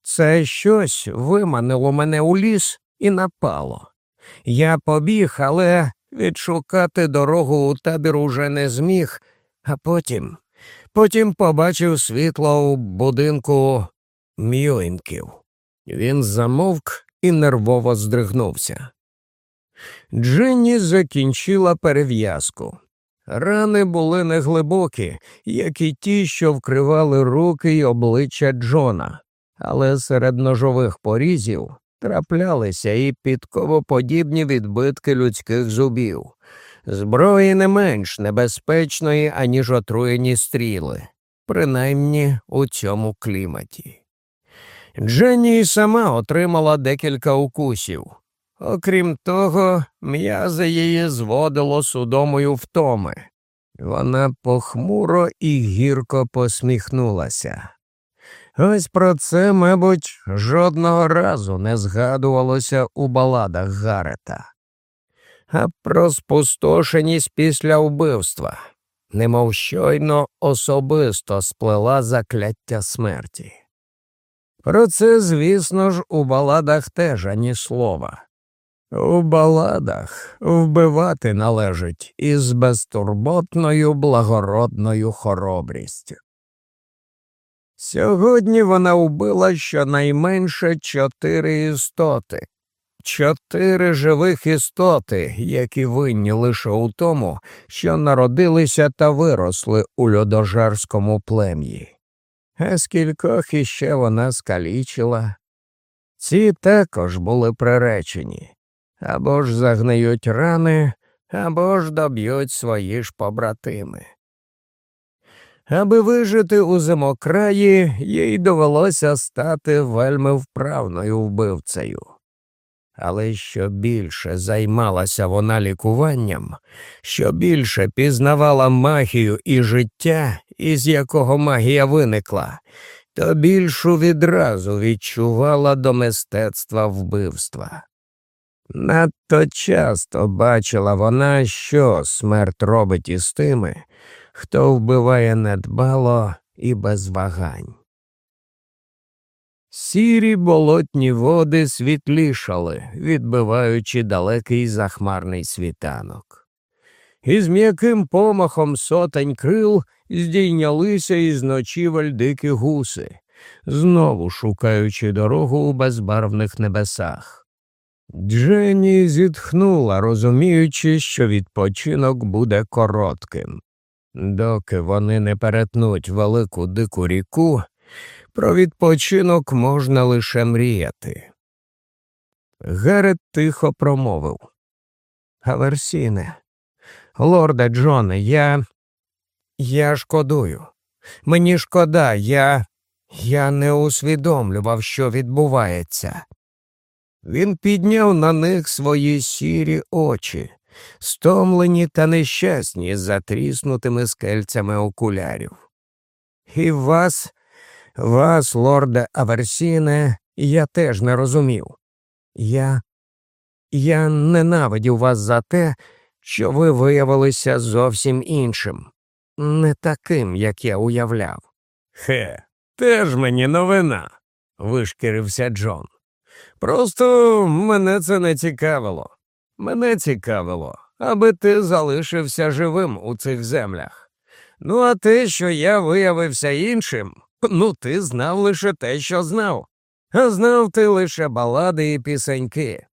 Це щось виманило мене у ліс і напало. Я побіг, але відшукати дорогу у табір уже не зміг, а потім потім побачив світло у будинку Мюінків. Він замовк і нервово здригнувся. Дженні закінчила перев'язку. Рани були неглибокі, як і ті, що вкривали руки й обличчя Джона, але серед ножових порізів траплялися і підковоподібні відбитки людських зубів, зброї не менш небезпечної, аніж отруєні стріли, принаймні у цьому кліматі. Дженні сама отримала декілька укусів. Окрім того, м'язи її зводило судомою втоми. Вона похмуро і гірко посміхнулася. Ось про це, мабуть, жодного разу не згадувалося у баладах Гарета, а про спустошеність після вбивства, немов щойно особисто сплела закляття смерті. Про це, звісно ж, у баладах теж ані слова. У баладах вбивати належить із безтурботною благородною хоробрістю. Сьогодні вона вбила щонайменше чотири істоти, чотири живих істоти, які винні лише у тому, що народилися та виросли у льодожарському плем'ї. А скількох іще вона скалічила. Ці також були приречені або ж загниють рани, або ж доб'ють свої ж побратими. Аби вижити у зимокраї, їй довелося стати вельми вправною вбивцею. Але що більше займалася вона лікуванням, що більше пізнавала магію і життя, із якого магія виникла, то більшу відразу відчувала до мистецтва вбивства. Надто часто бачила вона, що смерть робить із тими, хто вбиває недбало і без вагань. Сірі болотні води світлішали, відбиваючи далекий захмарний світанок. Із м'яким помахом сотень крил здійнялися із ночівель дикі гуси, знову шукаючи дорогу у безбарвних небесах. Дженні зітхнула, розуміючи, що відпочинок буде коротким. Доки вони не перетнуть велику дику ріку, про відпочинок можна лише мріяти. Герет тихо промовив Аверсіне, лорде Джоне, я. Я шкодую. Мені шкода, я. Я не усвідомлював, що відбувається. Він підняв на них свої сірі очі, стомлені та нещасні затріснутими скельцями окулярів. І вас, вас, лорде Аверсіне, я теж не розумів. Я я ненавидів вас за те, що ви виявилися зовсім іншим, не таким, як я уявляв. Хе, теж мені новина, вишкірився Джон. Просто мене це не цікавило. Мене цікавило, аби ти залишився живим у цих землях. Ну, а те, що я виявився іншим, ну ти знав лише те, що знав, а знав ти лише балади і пісеньки.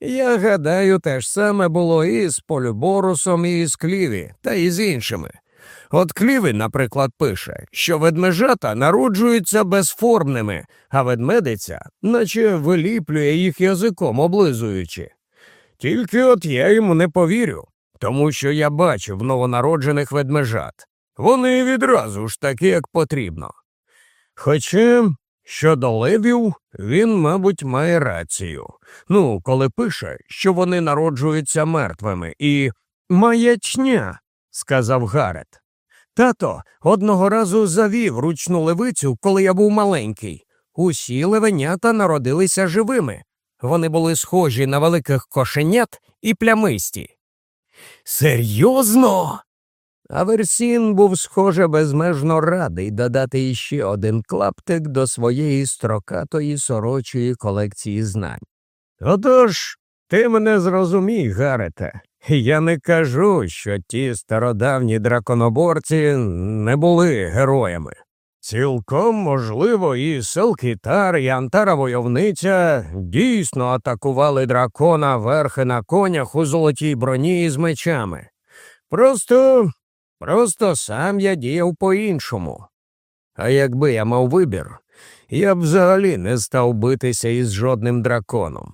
Я гадаю, те ж саме було і з Полюборусом, і з Кліві, та і з іншими. От Кліві, наприклад, пише, що ведмежата народжуються безформними, а ведмедиця, наче виліплює їх язиком, облизуючи. Тільки от я йому не повірю, тому що я бачив новонароджених ведмежат. Вони відразу ж такі, як потрібно. Хоча щодо левів, він, мабуть, має рацію. Ну, коли пише, що вони народжуються мертвими, і маячня, сказав Гарет. Тато одного разу завів ручну левицю, коли я був маленький. Усі левенята народилися живими. Вони були схожі на великих кошенят і плямисті. Серйозно? Аверсін був, схоже, безмежно радий додати іще один клаптик до своєї строкатої сорочої колекції знань. Отож, ти мене зрозумій, Гарете. Я не кажу, що ті стародавні драконоборці не були героями. Цілком можливо, і Селкітар, і Антара войовниця дійсно атакували дракона верхи на конях у золотій броні із мечами. Просто, просто сам я діяв по-іншому. А якби я мав вибір, я б взагалі не став битися із жодним драконом.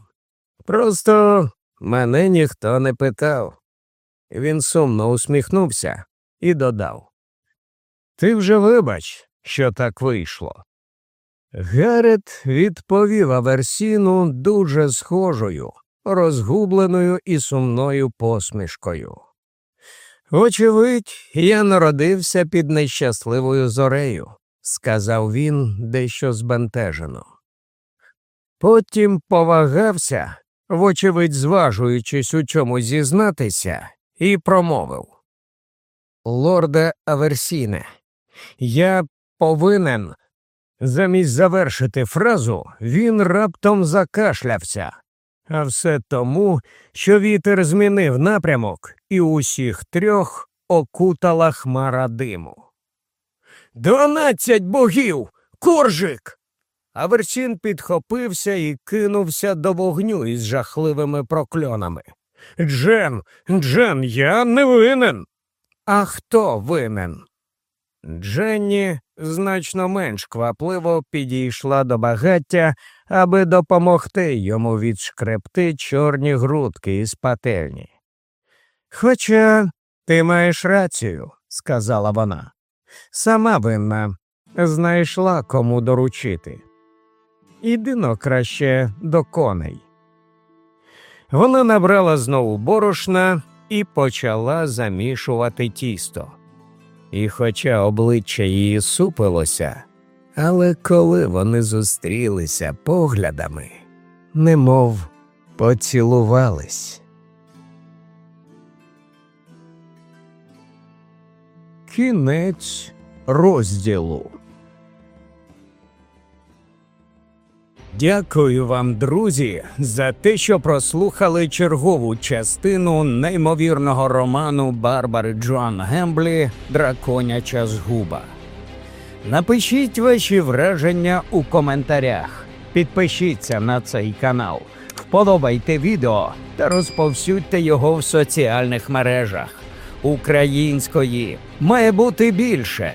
Просто Мене ніхто не питав. Він сумно усміхнувся і додав Ти вже вибач, що так вийшло. Гарет відповів Аверсіну дуже схожою, розгубленою і сумною посмішкою. Очевидь, я народився під нещасливою зорею, сказав він дещо збентежено. Потім повагався вочевидь, зважуючись у чому зізнатися, і промовив Лорде Аверсіне, я повинен. Замість завершити фразу, він раптом закашлявся. А все тому, що вітер змінив напрямок, і усіх трьох окутала хмара диму. Дванадцять богів! Коржик! Аверсін підхопився і кинувся до вогню із жахливими прокльонами. Джен, Джен, я не винен. А хто винен? Дженні значно менш квапливо підійшла до багаття, аби допомогти йому відшкребти чорні грудки із пательні. Хоча ти маєш рацію, сказала вона. Сама винна, знайшла кому доручити. Іди но краще до коней. Вона набрала знову борошна і почала замішувати тісто. І, хоча обличчя її супилося, але коли вони зустрілися поглядами, немов поцілувались. Кінець розділу. Дякую вам, друзі, за те, що прослухали чергову частину неймовірного роману Барбари Джоан Гемблі Драконяча згуба. Напишіть ваші враження у коментарях, підпишіться на цей канал, вподобайте відео та розповсюдьте його в соціальних мережах. Української має бути більше.